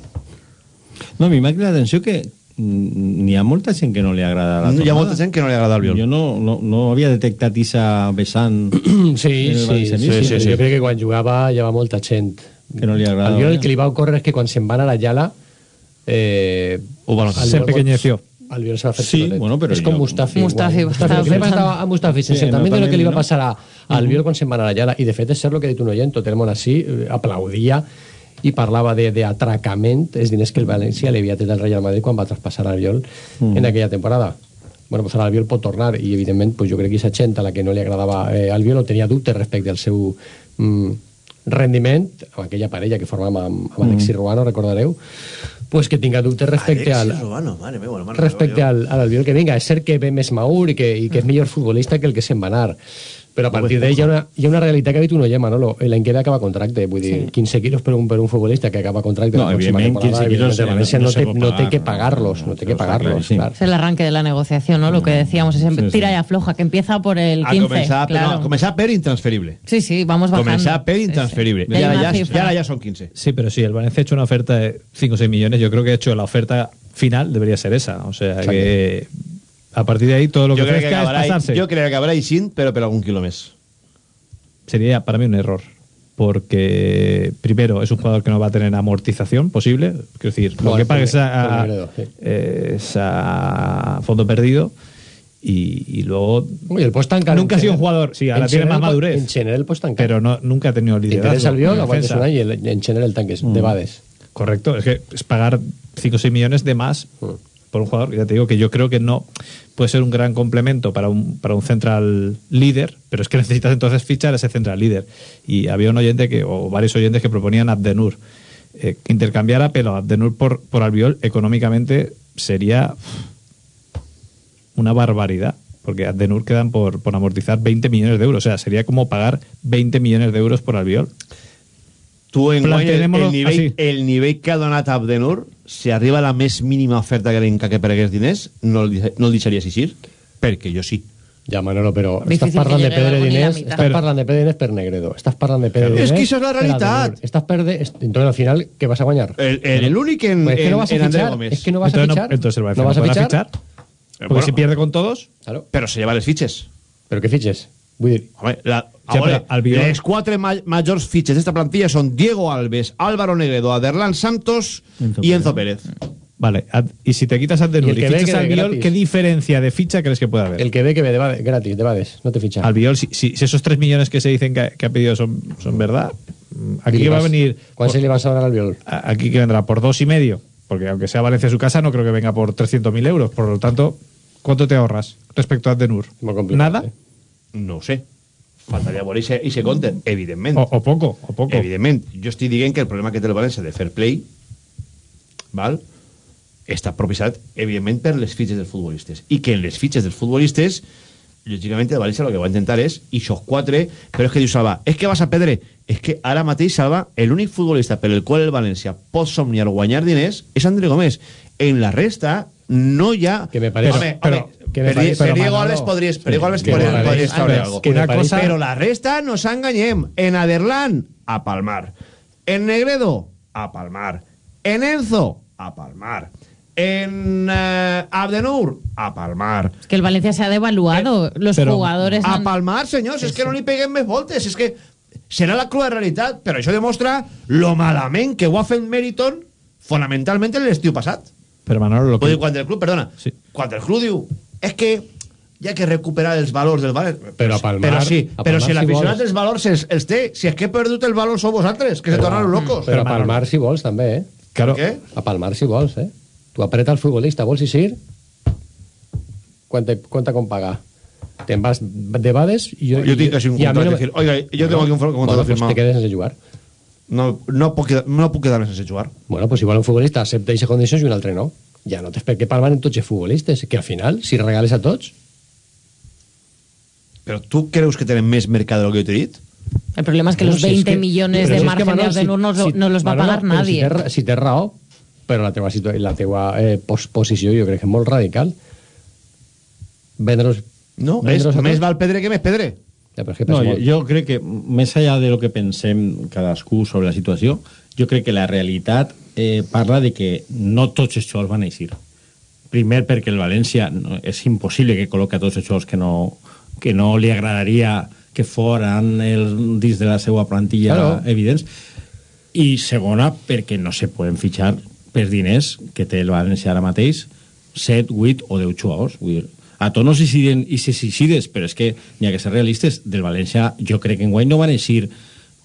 No, a mi m'ha cridat l'atenció que n'hi ha molta gent que no li agrada la Hi ha tornada. molta gent que no li agrada el viol. Jo no, no, no havia detectat Issa vessant Sí, el sí, sí, valencianisme. sí, sí, Jo crec que quan jugava hi havia molta gent. Que no li agradava. Al Viol el que li va ocórrer és que quan se'n van a la Yala... Eh, van al Se empequeñeció. Al Viol se va fer Sí, pilotet. bueno, pero com yo- Mustafi. Mustafi, igual. Mustafi. Lo que li pensant. passava a Mustafi, Sí, exactament en de lo que li va pandèmia, passar a, al Viol quan se'n a Yala. I de fet és ser el que ha dit un oient, tot el món així, eh, aplaudia i parlava de- d'atracament els diners que el València li havia tret al Real Madrid quan va traspassar al Viol Mm. en aquella temporada. Bueno, pues ara el Viol pot tornar i evidentment pues, jo crec que aquesta gent a la que no li agradava eh, al Viol o tenia dubtes respecte al seu mm, rendiment amb aquella parella que formava amb, amb Alexis Ruano, recordareu pues que tinga dubtes respecte al, mare meva, hermano, respecte al, al Albiol que vinga, és cert que ve més maur i que, i que és millor futbolista que el que se'n va anar però a partir d'ell hi, ha una- hi ha una realitat que ha dit un oye Manolo, l'any que ve acaba contracte vull dir, 15 quilos per un, per un futbolista que acaba contracte No, la pròxima evidentment, temporada, 15 quilos, evidentment, el València no no, no té que no, pagarlos no té que pagarlos. Es el arranque de la negociación, ¿no? Lo que decíamos, es Sí, sí. tira y afloja, que empieza por el a 15. començar, claro. no, per intransferible Sí, sí, vamos bajando. començar per Sí, sí. intransferible Hay y, ahora ya, cifra. y ahora ya son 15 Sí, pero sí, el Valencia ha hecho una oferta de 5 o 6 millones. Yo creo que ha hecho la oferta final, debería ser esa. O sea que a partir de ahí todo lo que crec que es pasarse. jo crec que acabarà eixint però per algun quilo més Sería para mí un error. porque primero es un jugador que no va a tener amortización posible, quiero decir, lo que pague es con- a, es a fondo perdido y, y luego el tan nunca ha sido un jugador, sí, ahora tiene más madurez, En Chener el tan pero no, nunca ha tenido liderazgo. Interés al en viol, aguantes defensa. un año y el- en Chener el tanque es de Mm. Bades. Correcto, es que es pagar 5 o 6 millones de más por un jugador. Ya te digo que yo creo que no puede ser un gran complemento para un, para un central líder, pero es que necesitas entonces fichar a ese central líder. Y había un oyente que, o varios oyentes que proponían Abdenur. Eh, intercambiar a Pelo Abdenur por, por Albiol económicamente sería una barbaridad. Porque Abdenur quedan por, por amortizar 20 millones de euros. O sea, sería como pagar 20 millones de euros por Albiol. Tu en guany, el, el, nivell, així. el nivell que ha donat Abdenur, si arriba a la més mínima oferta que l'enca que per aquests diners, no el, no el deixaries així? Perquè jo sí. Ja, Manolo, però Difícil estàs parlant de Pedro Diners, mitad. estàs Però- parlant de Pedro Diners per Negredo, estàs parlant de Pedro Diners... És que això és la per realitat. Estàs perde... Entonces, al final, ¿qué vas a guanyar? El, el únic en, Pues es que no en- vas a en André Gómez. es que no vas a Entonces no- fichar. entonces el Valencia no vas no a fichar. fichar. Porque si pierde con todos... Claro. Però se lleva les fitxes. Però què fitxes? Vull dir... Home, la, a Ja, veure, però Albiol- les quatre ma majors fitxes d'esta plantilla són Diego Alves, Álvaro Negredo, Aderlan Santos Enzo y Enzo Pérez. Vale, y si te quitas a Y Abdenur el y, que ve fichas a Albiol. ¿qué diferencia de ficha crees que puede haber? El que ve que ve de Bades, gratis, de Bades, no te ficha. Albiol, si, si, si esos 3 millones que se dicen que, que ha pedido son, son verdad, mm, aquí Y que va a venir. ¿Cuál se le vas a dar al Albiol? Aquí que vendrá por dos y medio, porque aunque sea Valencia su casa, no creo que venga por 300.000 euros. Por lo tanto, ¿cuánto te ahorras respecto a Abdenur? ¿Nada? No ho sé. Faltaria veure i se, i compten, evidentment. O, o poco, o poco. Evidentment. Jo estic dient que el problema que té el València de fair play val? està propiciat, evidentment, per les fitxes dels futbolistes. I que en les fitxes dels futbolistes, lògicament, el València el que va intentar és ixos quatre, però és que diu Salva, és que vas a perdre. És que ara mateix, Salva, l'únic futbolista per el qual el València pot somniar guanyar diners és André Gómez. En la resta, no hi ha... Que me parece- Home, però- home, que me per, parece- per Diego Alves podries, per Diego Alves podries, treure me parece- Però la resta no s'enganyem. En Aderlan, a Palmar. En Negredo, a Palmar. En Enzo, a Palmar. En eh, Abdenur, a Palmar. Que el Valencia se ha devaluado. Los Però jugadores. A han- Palmar, senyors, és que no n'hi peguem més voltes. És que serà la crua realitat, però això demostra lo malament que ho ha fet Meriton fonamentalment en l'estiu passat. Pero Manolo, lo que... dir, quan el club, perdona, quan el club diu és que hi ha que recuperar els valors del València. Però a Palmar- però sí, a però Palmar si si l'aficionat vols. els valors els, els té, si és que he perdut el valor sou vosaltres, que se tornaron locos. Però a Palmar si vols, també, eh? Claro. Què? A Palmar si vols, eh? Tu apreta al futbolista, vols eixir? Cuenta, cuenta con pagar. Te'n vas de Bades i jo... Jo tinc així un contracte, no me- decir, oiga, jo tengo aquí un contrato bueno, pues firmado. te quedes sense jugar. No, no, puc, quedar- no puc quedar-me sense jugar. Bueno, pues igual un futbolista accepta aquestes condicions i un altre no. Ja no tens per què palmar en tots els futbolistes, que al final, si regales a tots... Però tu creus que tenen més mercat del que jo t'he dit? El problema es que No, los si 20 es que- millones de si que, margen de Manol, Abdenur no, si- no los va a Manolo, pagar nadie. Si té, si té raó, però la teva, la teva eh, pos posició jo crec que és molt radical. Vendre'ls... No, és, vendre'ls a més tots. val pedre que més pedre. Ja, però és que No, pesa jo, molt. jo crec que més allà de lo que pensem cadascú sobre la situació, jo crec que la realitat eh, parla de que no tots els jugadors van eixir. Primer perquè el València no, és impossible que col·loqui a tots els jugadors que no, que no li agradaria que foren el, dins de la seva plantilla Claro. evidents. I segona, perquè no se poden fitxar per diners que té el València ara mateix 7, 8 o 10 jugadors. Vull dir, a tots no s'eixiden i se s'eixides, però és que n'hi ha que ser realistes. Del València, jo crec que en guany no van eixir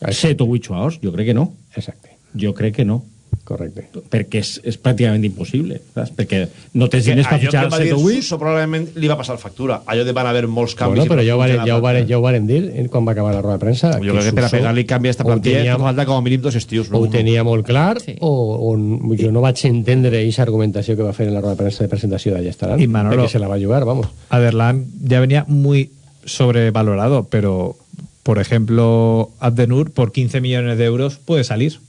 7 o 8 jugadors. Jo crec que no. Exacte. Jo crec que no. Correcte. Perquè és, és pràcticament impossible. Saps? Perquè no tens diners per fitxar que va 7 dir o 8. Suso probablement li va passar factura. Allò de van haver molts canvis. Bueno, però no ja ho, varen, ja, ho varen, ja ho varen dir eh, quan va acabar la roda de premsa. Jo crec que per a pegar-li canvi a esta ho plantilla tenia- fa falta com a mínim dos estius. no ho tenia molt clar sí. o, o jo no vaig entendre aquesta argumentació que va fer en la roda de premsa de presentació de Llestaran I Manolo- perquè se la va jugar, vamos Aderlan ya venía muy sobrevalorado, pero por ejemplo, Abdenur por 15 millones de euros puede salir,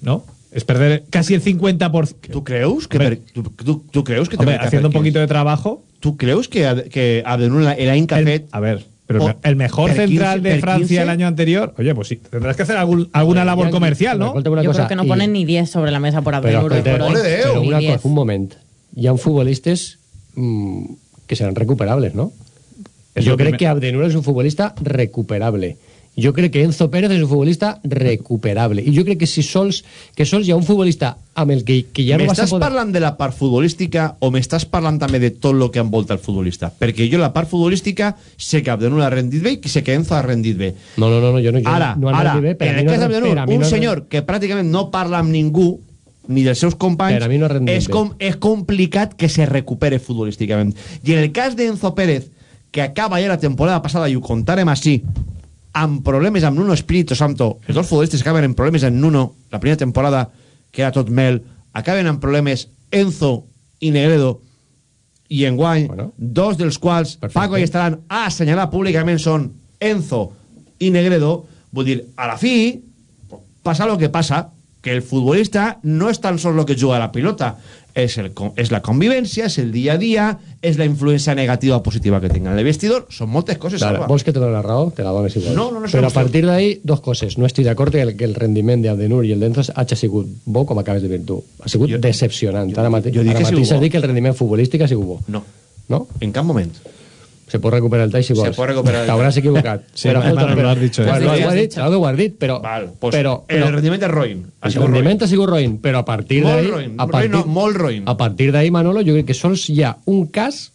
¿no? Es perder casi el 50%. ¿Tú creus que, per, tu, tu, tu creus que haciendo un poquito de trabajo. ¿Tú creus que, que que ha fet... A ver, pero o- el mejor per 15, central de Francia 15? el año anterior, oye, pues sí, tendrás que hacer algún- alguna labor comercial, pero ¿no? una Yo cosa, creo que no ponen ni 10 sobre la mesa por Abdenur. hoy escolta, por hoy. però Ni una 10. cosa, un moment hi ha futbolistes mm, que seran recuperables, no? És jo crec primer- que Abdenur és un futbolista recuperable Jo crec que Enzo Pérez és un futbolista recuperable. I jo crec que si sols, que sols hi ha un futbolista amb el que, que ja no vas a poder... parlant de la part futbolística o m'estàs parlant també de tot el que envolta el futbolista? Perquè jo la part futbolística sé que Abdenur ha rendit bé i sé que Enzo ha rendit bé. No, no, no, no jo no, jo Ara, no han ara, bé, per en el no cas un no senyor que pràcticament no parla amb ningú ni dels seus companys, no ha és, com, és complicat que se recupere futbolísticament. I en el cas d'Enzo Pérez, que acaba ja la temporada passada, i ho contarem així, amb problemes amb Nuno Espíritu Santo, els dos futbolistes acaben en problemes en Nuno, la primera temporada, que era tot mel, acaben amb problemes Enzo i Negredo, i enguany, bueno, dos dels quals Paco i estaran a assenyalar públicament són Enzo i Negredo, vull dir, a la fi passa el que passa, que el futbolista no és tan sols el que juga a la pilota, és, el, és la convivència, és el dia a dia, és la influència negativa o positiva que tinga en el vestidor, són moltes coses, Claro, vols que te doni la raó? Te la dones igual. No, no, no, Però a partir d'ahí, dos coses. No estic d'acord que, el, que el rendiment d'Abdenur i el d'Enzo hagi sigut bo, com acabes de dir tu. Ha sigut decepcionant. Ara, mate jo dic ara que mateix has dit que el rendiment futbolístic ha sigut bo. No. No? En cap moment. Se pot recuperar el tall si Se vols. pot recuperar el. T'hauràs equivocat. Sí, però, escolta, lo però- has dicho, Bueno, eh. lo Lo has has dit, ho has dit, però... pues, però, el però rendiment és roïn. El rendiment ha sigut roïn, però a partir Molt d'ahí... roïn, a roïn partir, no, molt roïn. A partir d'ahí, Manolo, jo crec que sols hi ha un cas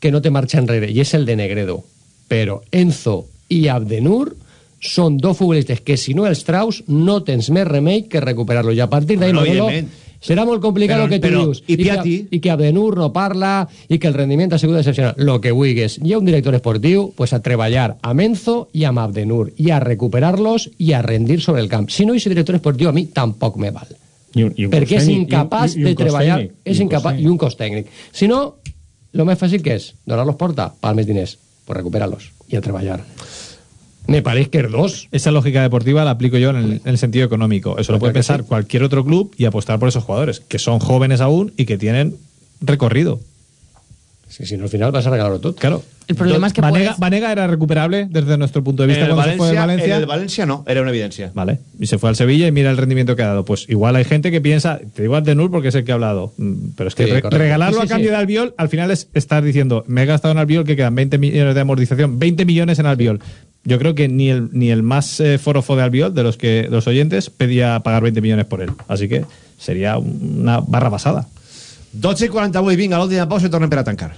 que no té marxa enrere, i és el de Negredo. Però Enzo i Abdenur són dos futbolistes que si no els traus no tens més remei que recuperar-los. I a partir d'ahí, Bueno, Manolo, evidentment. Serà molt complicat Però- el que tu però- dius. i que, Piatti? i que Abdenur no parla i que el rendiment ha sigut decepcionant. Lo que vulguis. Hi ha un director esportiu pues, a treballar amb Enzo i amb Abdenur i a recuperar-los i a rendir sobre el camp. Si no hi és director esportiu, a mi tampoc me val. I un, i un perquè cos és tècnic, incapaç i un- i un de treballar tècnic, és incapaç i un cos tècnic si no, lo més fàcil que és donar-los porta, pagar més diners pues recuperar-los y a treballar me parece que dos Esa lógica deportiva la aplico yo en el, en el sentido económico. Eso lo puede pensar sí. cualquier otro club y apostar por esos jugadores, que son jóvenes aún y que tienen recorrido. si, si no al final vas a regalarlo todo Claro. El problema es que Vanega, puedes- Vanega era recuperable desde nuestro punto de En vista el, cuando se fue de Valencia, Valencia. en el Valencia no, era una evidencia. Vale, y se fue al Sevilla y mira el rendimiento que ha dado. Pues igual hay gente que piensa, te digo Nur porque es el que ha hablado, mm, pero es que Sí, re- correcto. regalarlo Sí, a sí, cambio sí. de Albiol, al final es estar diciendo, me he gastado en Albiol que quedan 20 millones de amortización, 20 millones en Albiol. Yo creo que ni el, ni el más eh, forofo de Albiol, de los, que, los oyentes, pedía pagar 20 millones por él. Así que sería una barra pasada. 12 i 48, vinga, l'última pausa i tornem per a tancar.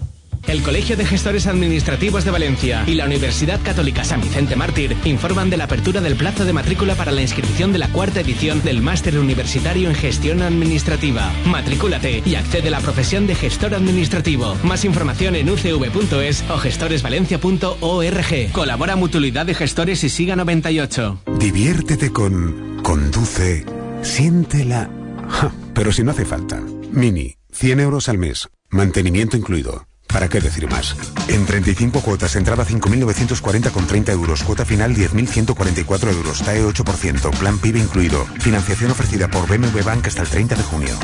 El Colegio de Gestores Administrativos de Valencia y la Universidad Católica San Vicente Mártir informan de la apertura del plazo de matrícula para la inscripción de la cuarta edición del Máster Universitario en Gestión Administrativa. Matrículate y accede a la profesión de gestor administrativo. Más información en ucv.es o gestoresvalencia.org. Colabora Mutualidad de Gestores y Siga 98. Diviértete con Conduce, siéntela. Ja, pero si no hace falta. Mini, 100 euros al mes, mantenimiento incluido. ¿Para qué decir más? En 35 cuotas, entrada 5.940 con 30 euros, cuota final 10.144 euros, TAE 8%, plan PIB incluido, financiación ofrecida por BMW Bank hasta el 30 de junio.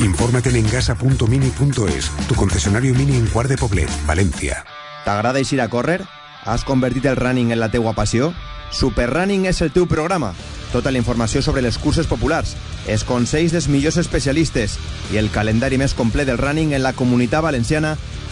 Infórmate en engasa.mini.es, tu concesionario Mini en Quart de Poblet, Valencia. T'agrada eixir a córrer? Has convertit el running en la teua passió? Superrunning és el teu programa. Tota la informació sobre les curses populars, els consells dels millors especialistes i el calendari més complet del running en la comunitat valenciana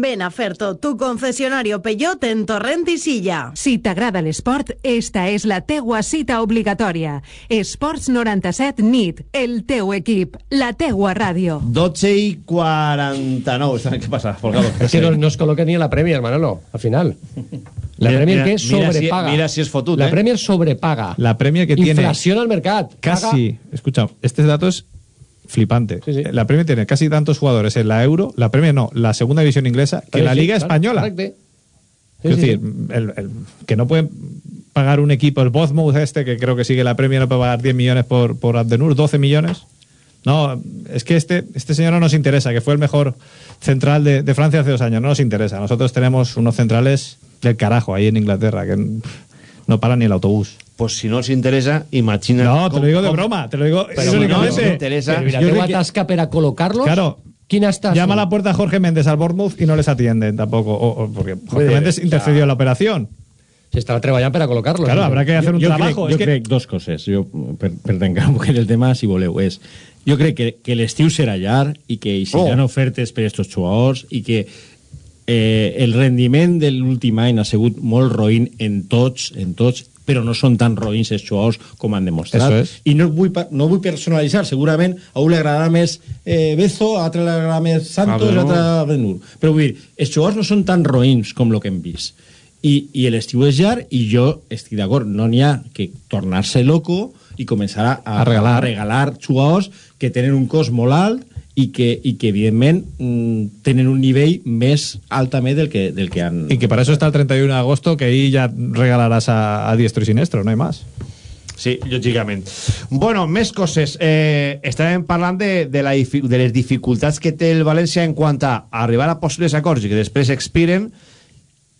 Ven a Ferto, tu concesionario Peugeot en Torrent i Silla. Si t'agrada l'esport, esta és la teua cita obligatòria. Esports 97 NIT, el teu equip, la teua ràdio. 12 i 49. Què passa? Es que no, no es coloca ni en la Premier, Manolo, al final. La Mira, Premier mira, que mira si- sobrepaga. mira si es fotut, La eh. Premier sobrepaga. La Premier que tiene Inflación al mercado. casi, escucha, este flipante. La Premier tiene casi tantos jugadores en la Euro, la Premier no, la segunda división inglesa, que la Liga Española. es decir, el- el- que no pueden pagar un equipo, el Bournemouth este, que creo que sigue la Premier, no puede pagar 10 millones por, por Abdenur, 12 millones. No, es que este, este señor no nos interesa, que fue el mejor central de, de Francia hace dos años, no nos interesa. Nosotros tenemos unos centrales del carajo ahí en Inglaterra, que No para ni el autobús. Pues si no os interesa, imagina... No, te lo digo de broma, te lo digo Pero si no os interesa... Pero mira, Yo tengo creo que- atasca per a col·locar-los. Claro. Quina està? Llama a la puerta a Jorge Méndez al Bournemouth y no les atienden tampoco. o- o porque Jorge Méndez intercedió en la operación. Se estava treballant per a col·locar-los. Claro, habrá que hacer un jo trabajo. Crec, es jo que- crec dos coses, jo, per, per tancar un poquet el tema, si voleu, és... Jo crec que, que l'estiu serà llarg i que hi seran oh. ofertes per a aquests jugadors i que eh, el rendiment de l'últim any ha sigut molt roïn en tots, en tots, però no són tan roïns els jugadors com han demostrat. Es. I no vull, no vull personalitzar, segurament a un li agradarà més eh, Bezo, a altre li agradarà més Santos, A Benur. l'altre Benur. Però vull dir, els jugadors no són tan roïns com el que hem vist. I, i l'estiu és llarg i jo estic d'acord, no n'hi ha que tornar-se loco i començar a, A regalar. a regalar jugadors que tenen un cost molt alt i que, i que evidentment mm, tenen un nivell més alt també del que, del que han... Y que para eso está el 31 de agosto, que ahí ya regalarás a, a diestro y siniestro, no hay más. Sí, lògicament. Bueno, més coses. Eh, estàvem parlant de, de, la, de les dificultats que té el València en quant a arribar a possibles acords i que després expiren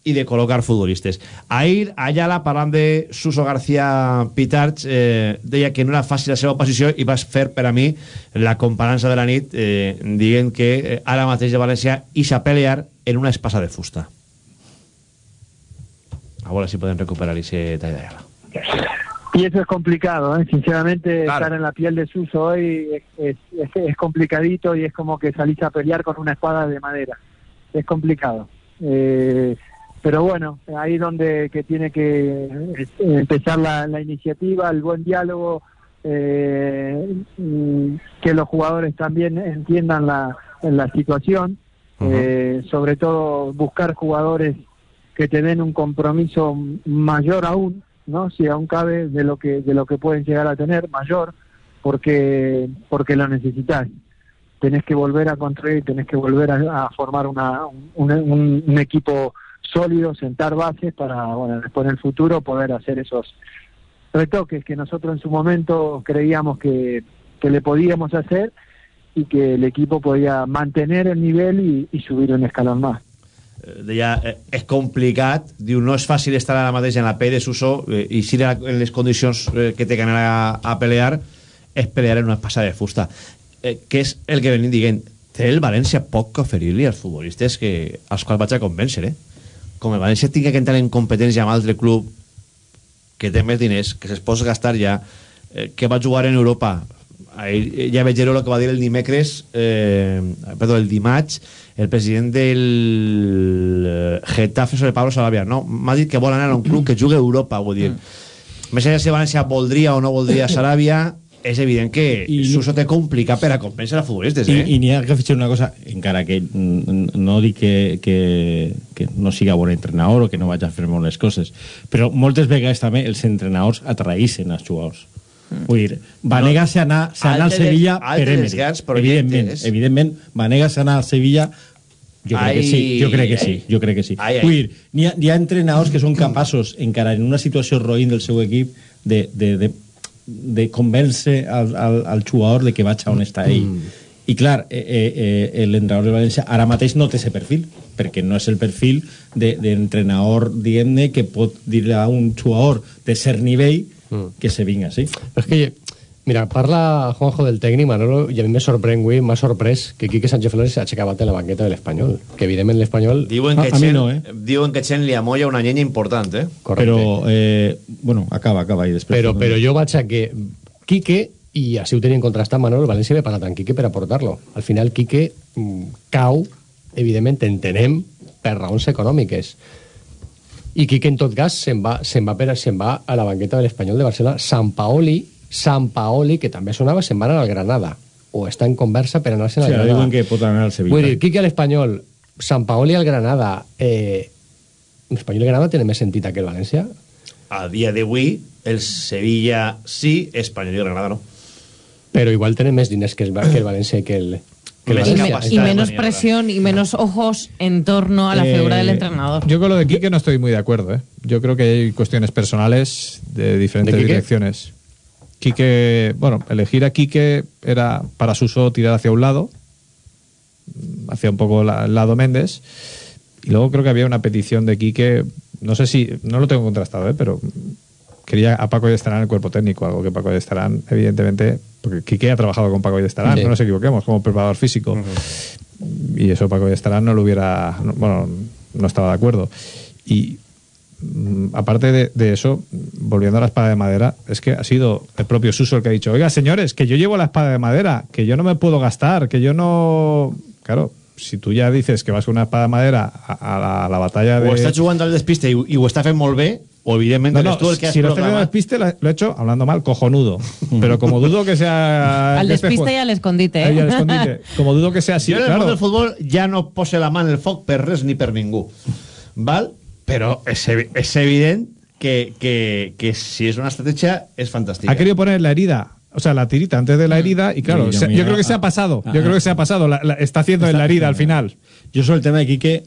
i de col·locar futbolistes. Ahir, Ayala, parlant de Suso García Pitarch, eh, deia que no era fàcil la seva posició i vas fer per a mi la comparança de la nit eh, dient que eh, ara mateix de València ix a pelear en una espasa de fusta. A veure si podem recuperar ese tall d'Ayala. Y eso es complicado, ¿eh? sinceramente estar en la piel de Suso hoy es, es, es- es complicadito y es como que salís a pelear con una espada de madera. Es complicado. Eh, pero bueno, ahí donde que tiene que eh, empezar la, la iniciativa, el buen diálogo, eh, que los jugadores también entiendan la, la situación, eh, sobre todo buscar jugadores que te den un compromiso mayor aún, ¿no? Si aún cabe de lo que de lo que pueden llegar a tener mayor, porque porque lo necesitas. Tenés que volver a construir, tenés que volver a, a formar una, un, un- un equipo sólido, sentar bases para, bueno, después en el futuro poder hacer esos retoques que nosotros en su momento creíamos que, que le podíamos hacer y que el equipo podía mantener el nivel y, subir un escalón más. Eh, deia, eh, és complicat, diu, no és fàcil estar ara mateix en la P de Suso eh, i si en les condicions eh, que té que a, pelear és pelear en una espasa de fusta eh, que és el que venim dient té el València poc que oferir-li als futbolistes que, als quals vaig a convèncer eh? Com el València tingui que entrar en competència amb altre club que té més diners, que se'ls pot gastar ja eh, que va jugar en Europa. Ahir eh, ja veig el que va dir el dimecres eh, perdó, el dimarts el president del eh, Getafe sobre Pablo Sarabia. No? m'ha dit que vol anar a un club que jugui a Europa vull dir, més enllà si València voldria o no voldria Sarabia és evident que I... Suso té complicat per a convèncer a futbolistes I, eh? i n'hi ha que fitxar una cosa, encara que mm, no dic que, que, que no siga bon entrenador o que no vaig a fer molt les coses, però moltes vegades també els entrenadors atraïssen els jugadors. Vull dir, Vanega No. se anar, se anar al Sevilla per Emery. Evidentment, evidentment, Vanega se anar al Sevilla jo crec que sí, jo crec que sí, Ai, jo crec que sí. ai, ai. Vull dir, n'hi ha, n'hi ha entrenadors que són capaços, encara en una situació roïn del seu equip, de, de, de, de convèncer al, al, al jugador de que vaig a on està ell. Mm. I clar, eh, eh, eh, l'entrenador de València ara mateix no té ese perfil, perquè no és el perfil de- d'entrenador, de, diguem-ne, que pot dir a un jugador de cert nivell que se vinga, sí? Però és que, mira, parla Juanjo del tècnic, Manolo, i a mi me sorprèn, avui, m'ha sorprès que Quique Sánchez Flores s'ha aixecat en la banqueta de l'Espanyol. Que, evidentment, l'Espanyol... Diuen que, A- a mi Chen, no, eh? diuen que Chen li amolla una llenya important, eh? Correcte. Però, eh, bueno, acaba, acaba i després... Però, però jo vaig a que Quique, i així ho tenien contrastat Manolo, el València ve pagat amb Quique per aportar-lo. Al final Quique mm, cau, evidentment entenem, per raons econòmiques. I Quique, en tot cas, se'n va, se'n va, per, se'n va a la banqueta de l'Espanyol de Barcelona. Sant Paoli, Sant Paoli, que també sonava, se'n va anar al Granada. O està en conversa per anar-se'n al Sí, Granada. diuen que pot anar al Sevilla. Vull dir, Quique a l'Espanyol, Sant Paoli al Granada... Eh, L'Espanyol i Granada tenen més sentit que el València? A dia d'avui, el Sevilla sí, Espanyol i Granada no. Pero igual tienen más diners que el, que el Valencia y que el, Més Y, y menos presión y menos ojos en torno a la Eh, figura del entrenador. Yo con lo de Quique no estoy muy de acuerdo. ¿eh? Yo creo que hay cuestiones personales de diferentes direcciones. Quique, bueno, elegir a Quique era para su uso tirar hacia un lado, hacia un poco la- el lado Méndez. Y luego creo que había una petición de Quique, no sé si, no lo tengo contrastado, ¿eh? pero quería a Paco y estarán en el cuerpo técnico, algo que Paco y estarán, evidentemente, porque Quique ha trabajado con Paco y estarán, Sí. no nos equivoquemos, como preparador físico. Y eso Paco y estarán no lo hubiera, no- bueno, no estaba de acuerdo. Y aparte de, de eso, volviendo a la espada de madera, es que ha sido el propio Suso el que ha dicho, oiga, señores, que yo llevo la espada de madera, que yo no me puedo gastar, que yo no... Claro, si tú ya dices que vas con una espada de madera a, a la, a la batalla de... O està jugant al despiste ho està fent molt bé, o evidentment No, tu el que has si lo al despiste, lo he hecho hablando mal, cojonudo. Pero como dudo que sea. Al este despiste y al escondite. Ahí ¿eh? al escondite. Como dudo que sea así, jo en el claro. món del futbol ja no pose la en el foc per res ni per ningú. Val? Però és, evi- és evident que, que, que si és una estratègia és fantàstica. Ha querido poner la herida, o sea, la tirita antes de la herida, y claro, yo se- yo creo que se ah, ha pasado. ah, Yo creo ah. que se ha pasado. La- la- está haciendo en la herida al final. Jo sobre el tema de Quique,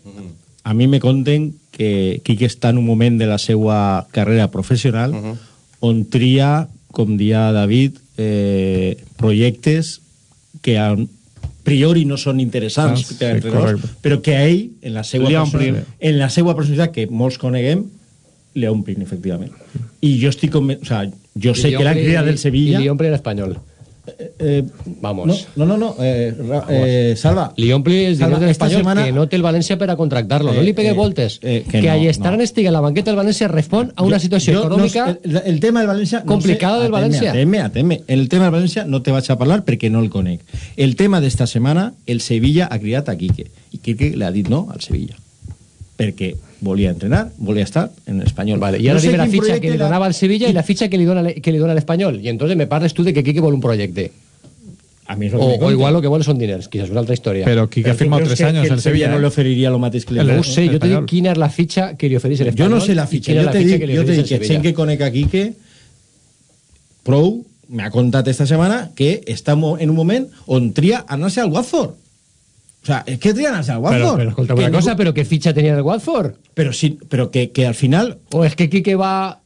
a mi me conten que Quique està en un moment de la seva carrera professional on tria, com dia David, eh, projectes que a priori no són interessants Ah, per a sí, entrenadors, correcte. però que a ell, en la seva, Li persona- omplin. en la seva personalitat, que molts coneguem, li omplin, efectivament. I jo estic conven... o sea, jo sé que la crida del Sevilla... Y Liompli en español. Eh, Vamos. No, no, no, no eh, eh, Salva. Liompli es Salva, dinero del esta español semana- que no té el València per a contractar-lo. no Eh, li pegue eh, voltes. eh, que que ahí no, estaran no. estigui en la banqueta del València respon a una Jo- situació jo no econòmica sé, el, el tema del València no complicada sé, del València. Ateme, ateme. El tema del València no te vaig a parlar perquè no el conec. El tema d'esta setmana, el Sevilla ha cridat a Quique. I Quique li ha dit no al Sevilla. Perquè volia entrenar, volia estar en espanyol. Vale, y ahora dime la ficha que le donaba al Sevilla y la ficha que le dona, que le dona al Español. Y entonces me parles tú de que Quique vol un proyecto. A mí es lo que O, me o igual lo que vuelve son diners, quizás una altra historia. Pero Quique ha Però tu firmado creus tres que- años que en el Sevilla Sevilla. no le ¿eh? oferiria lo mateix que li no ho sé, jo te español. dic quina és la fitxa que li oferís el Jo Español no sé la fitxa, és jo te dic, que li jo te dic que gent que conec a Quique prou m'ha contat esta setmana que està mo- en un moment on tria anar-se al Watford. O sea, és que tria anar-se al Pero, Watford. pero escolta Que una cosa, ningú- pero ¿qué ficha tenía el Watford? Pero, sí, pero que, que al final... ¿O es que Quique va...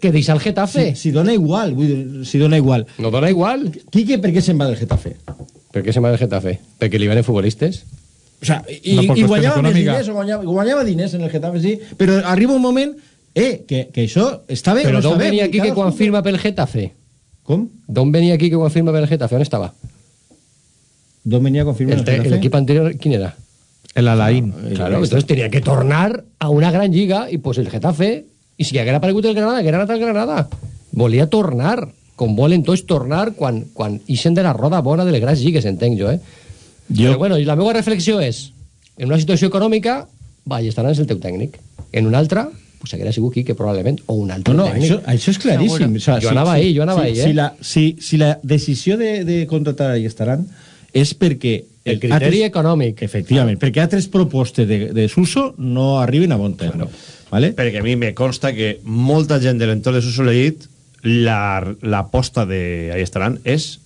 que deixa el Getafe? Si, si dona igual, vull dir, si dona igual. No dona igual. Quique, per què se'n va del Getafe? Per què se'n va del Getafe? Perquè li venen futbolistes? O sea, i, No, i guanyava més diners, guanyava, guanyava diners en el Getafe, sí, però arriba un moment eh, que, que això està bé o Però no està d'on bé. venia vull dir, Quique quan firma pel Getafe? Com? D'on venia Quique quan firma pel Getafe? On estava? D'on venia a confirmar El, el equip anterior, ¿quién era? El Alain. Claro, entonces tenía que tornar a una gran lliga i pues el Getafe, i si haguera aparegut el Granada, haguera anat al Granada. Volia tornar, com volen tots tornar quan, quan ixen de la roda bona de les grans lligues, entenc jo, eh? Jo- Però bueno, i la meva reflexió és, en una situació econòmica, és el teu tècnic. En una altra, pues haguera sigut Quique, probablement, o un altre No, no, tècnic. això, això és claríssim. Seguro. jo anava ahí, jo anava si, ahí, eh? Si la, si, si la decisió de, de contratar a estaran és perquè... El criteri econòmic. Efectivament, perquè altres propostes de, de Suso no arriben a bon terme. ¿vale? Perquè a mi me consta que molta gent de l'entorn de Suso l'ha dit la- l'aposta de Ahí estaran és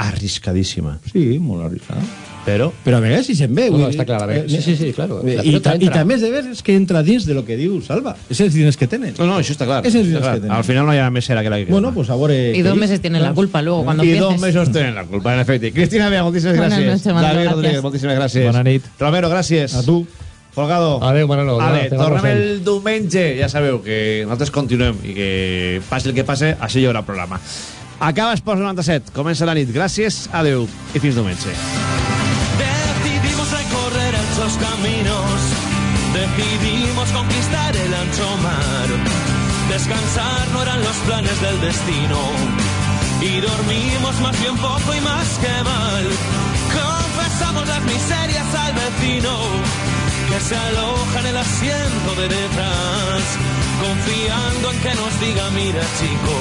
arriscadíssima. Sí, molt arriscada. Però... Però a vegades si se'n ve. No, no, està clar, a veure. Sí, sí, sí, claro. Eh, La I, ta, I també és de veure que entra dins de lo que diu Salva. És els diners que tenen. No, no, això està clar. És els diners clar. que tenen. Al final no hi ha més era que la que Bueno, pues a veure... Y dos meses tienen la culpa luego cuando I dos mesos tenen la culpa, en efecte. Cristina Bea, moltíssimes Buenas gràcies. noches, Manolo, David gracias. Rodríguez, moltíssimes gràcies. Bona nit. Romero, gràcies. A tu. Folgado. Adéu, Manolo. Ale, tornem el diumenge. Ja sabeu que nosaltres continuem i que passi el que passe, així hi haurà programa. Acaba Esports 97. Comença la nit. Gràcies, adeu i fins diumenge. No eran los planes del destino y dormimos más bien poco y más que mal. Confesamos las miserias al vecino que se aloja en el asiento de detrás, confiando en que nos diga, mira chico,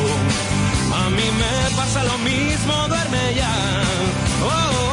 a mí me pasa lo mismo, duerme ya. Oh,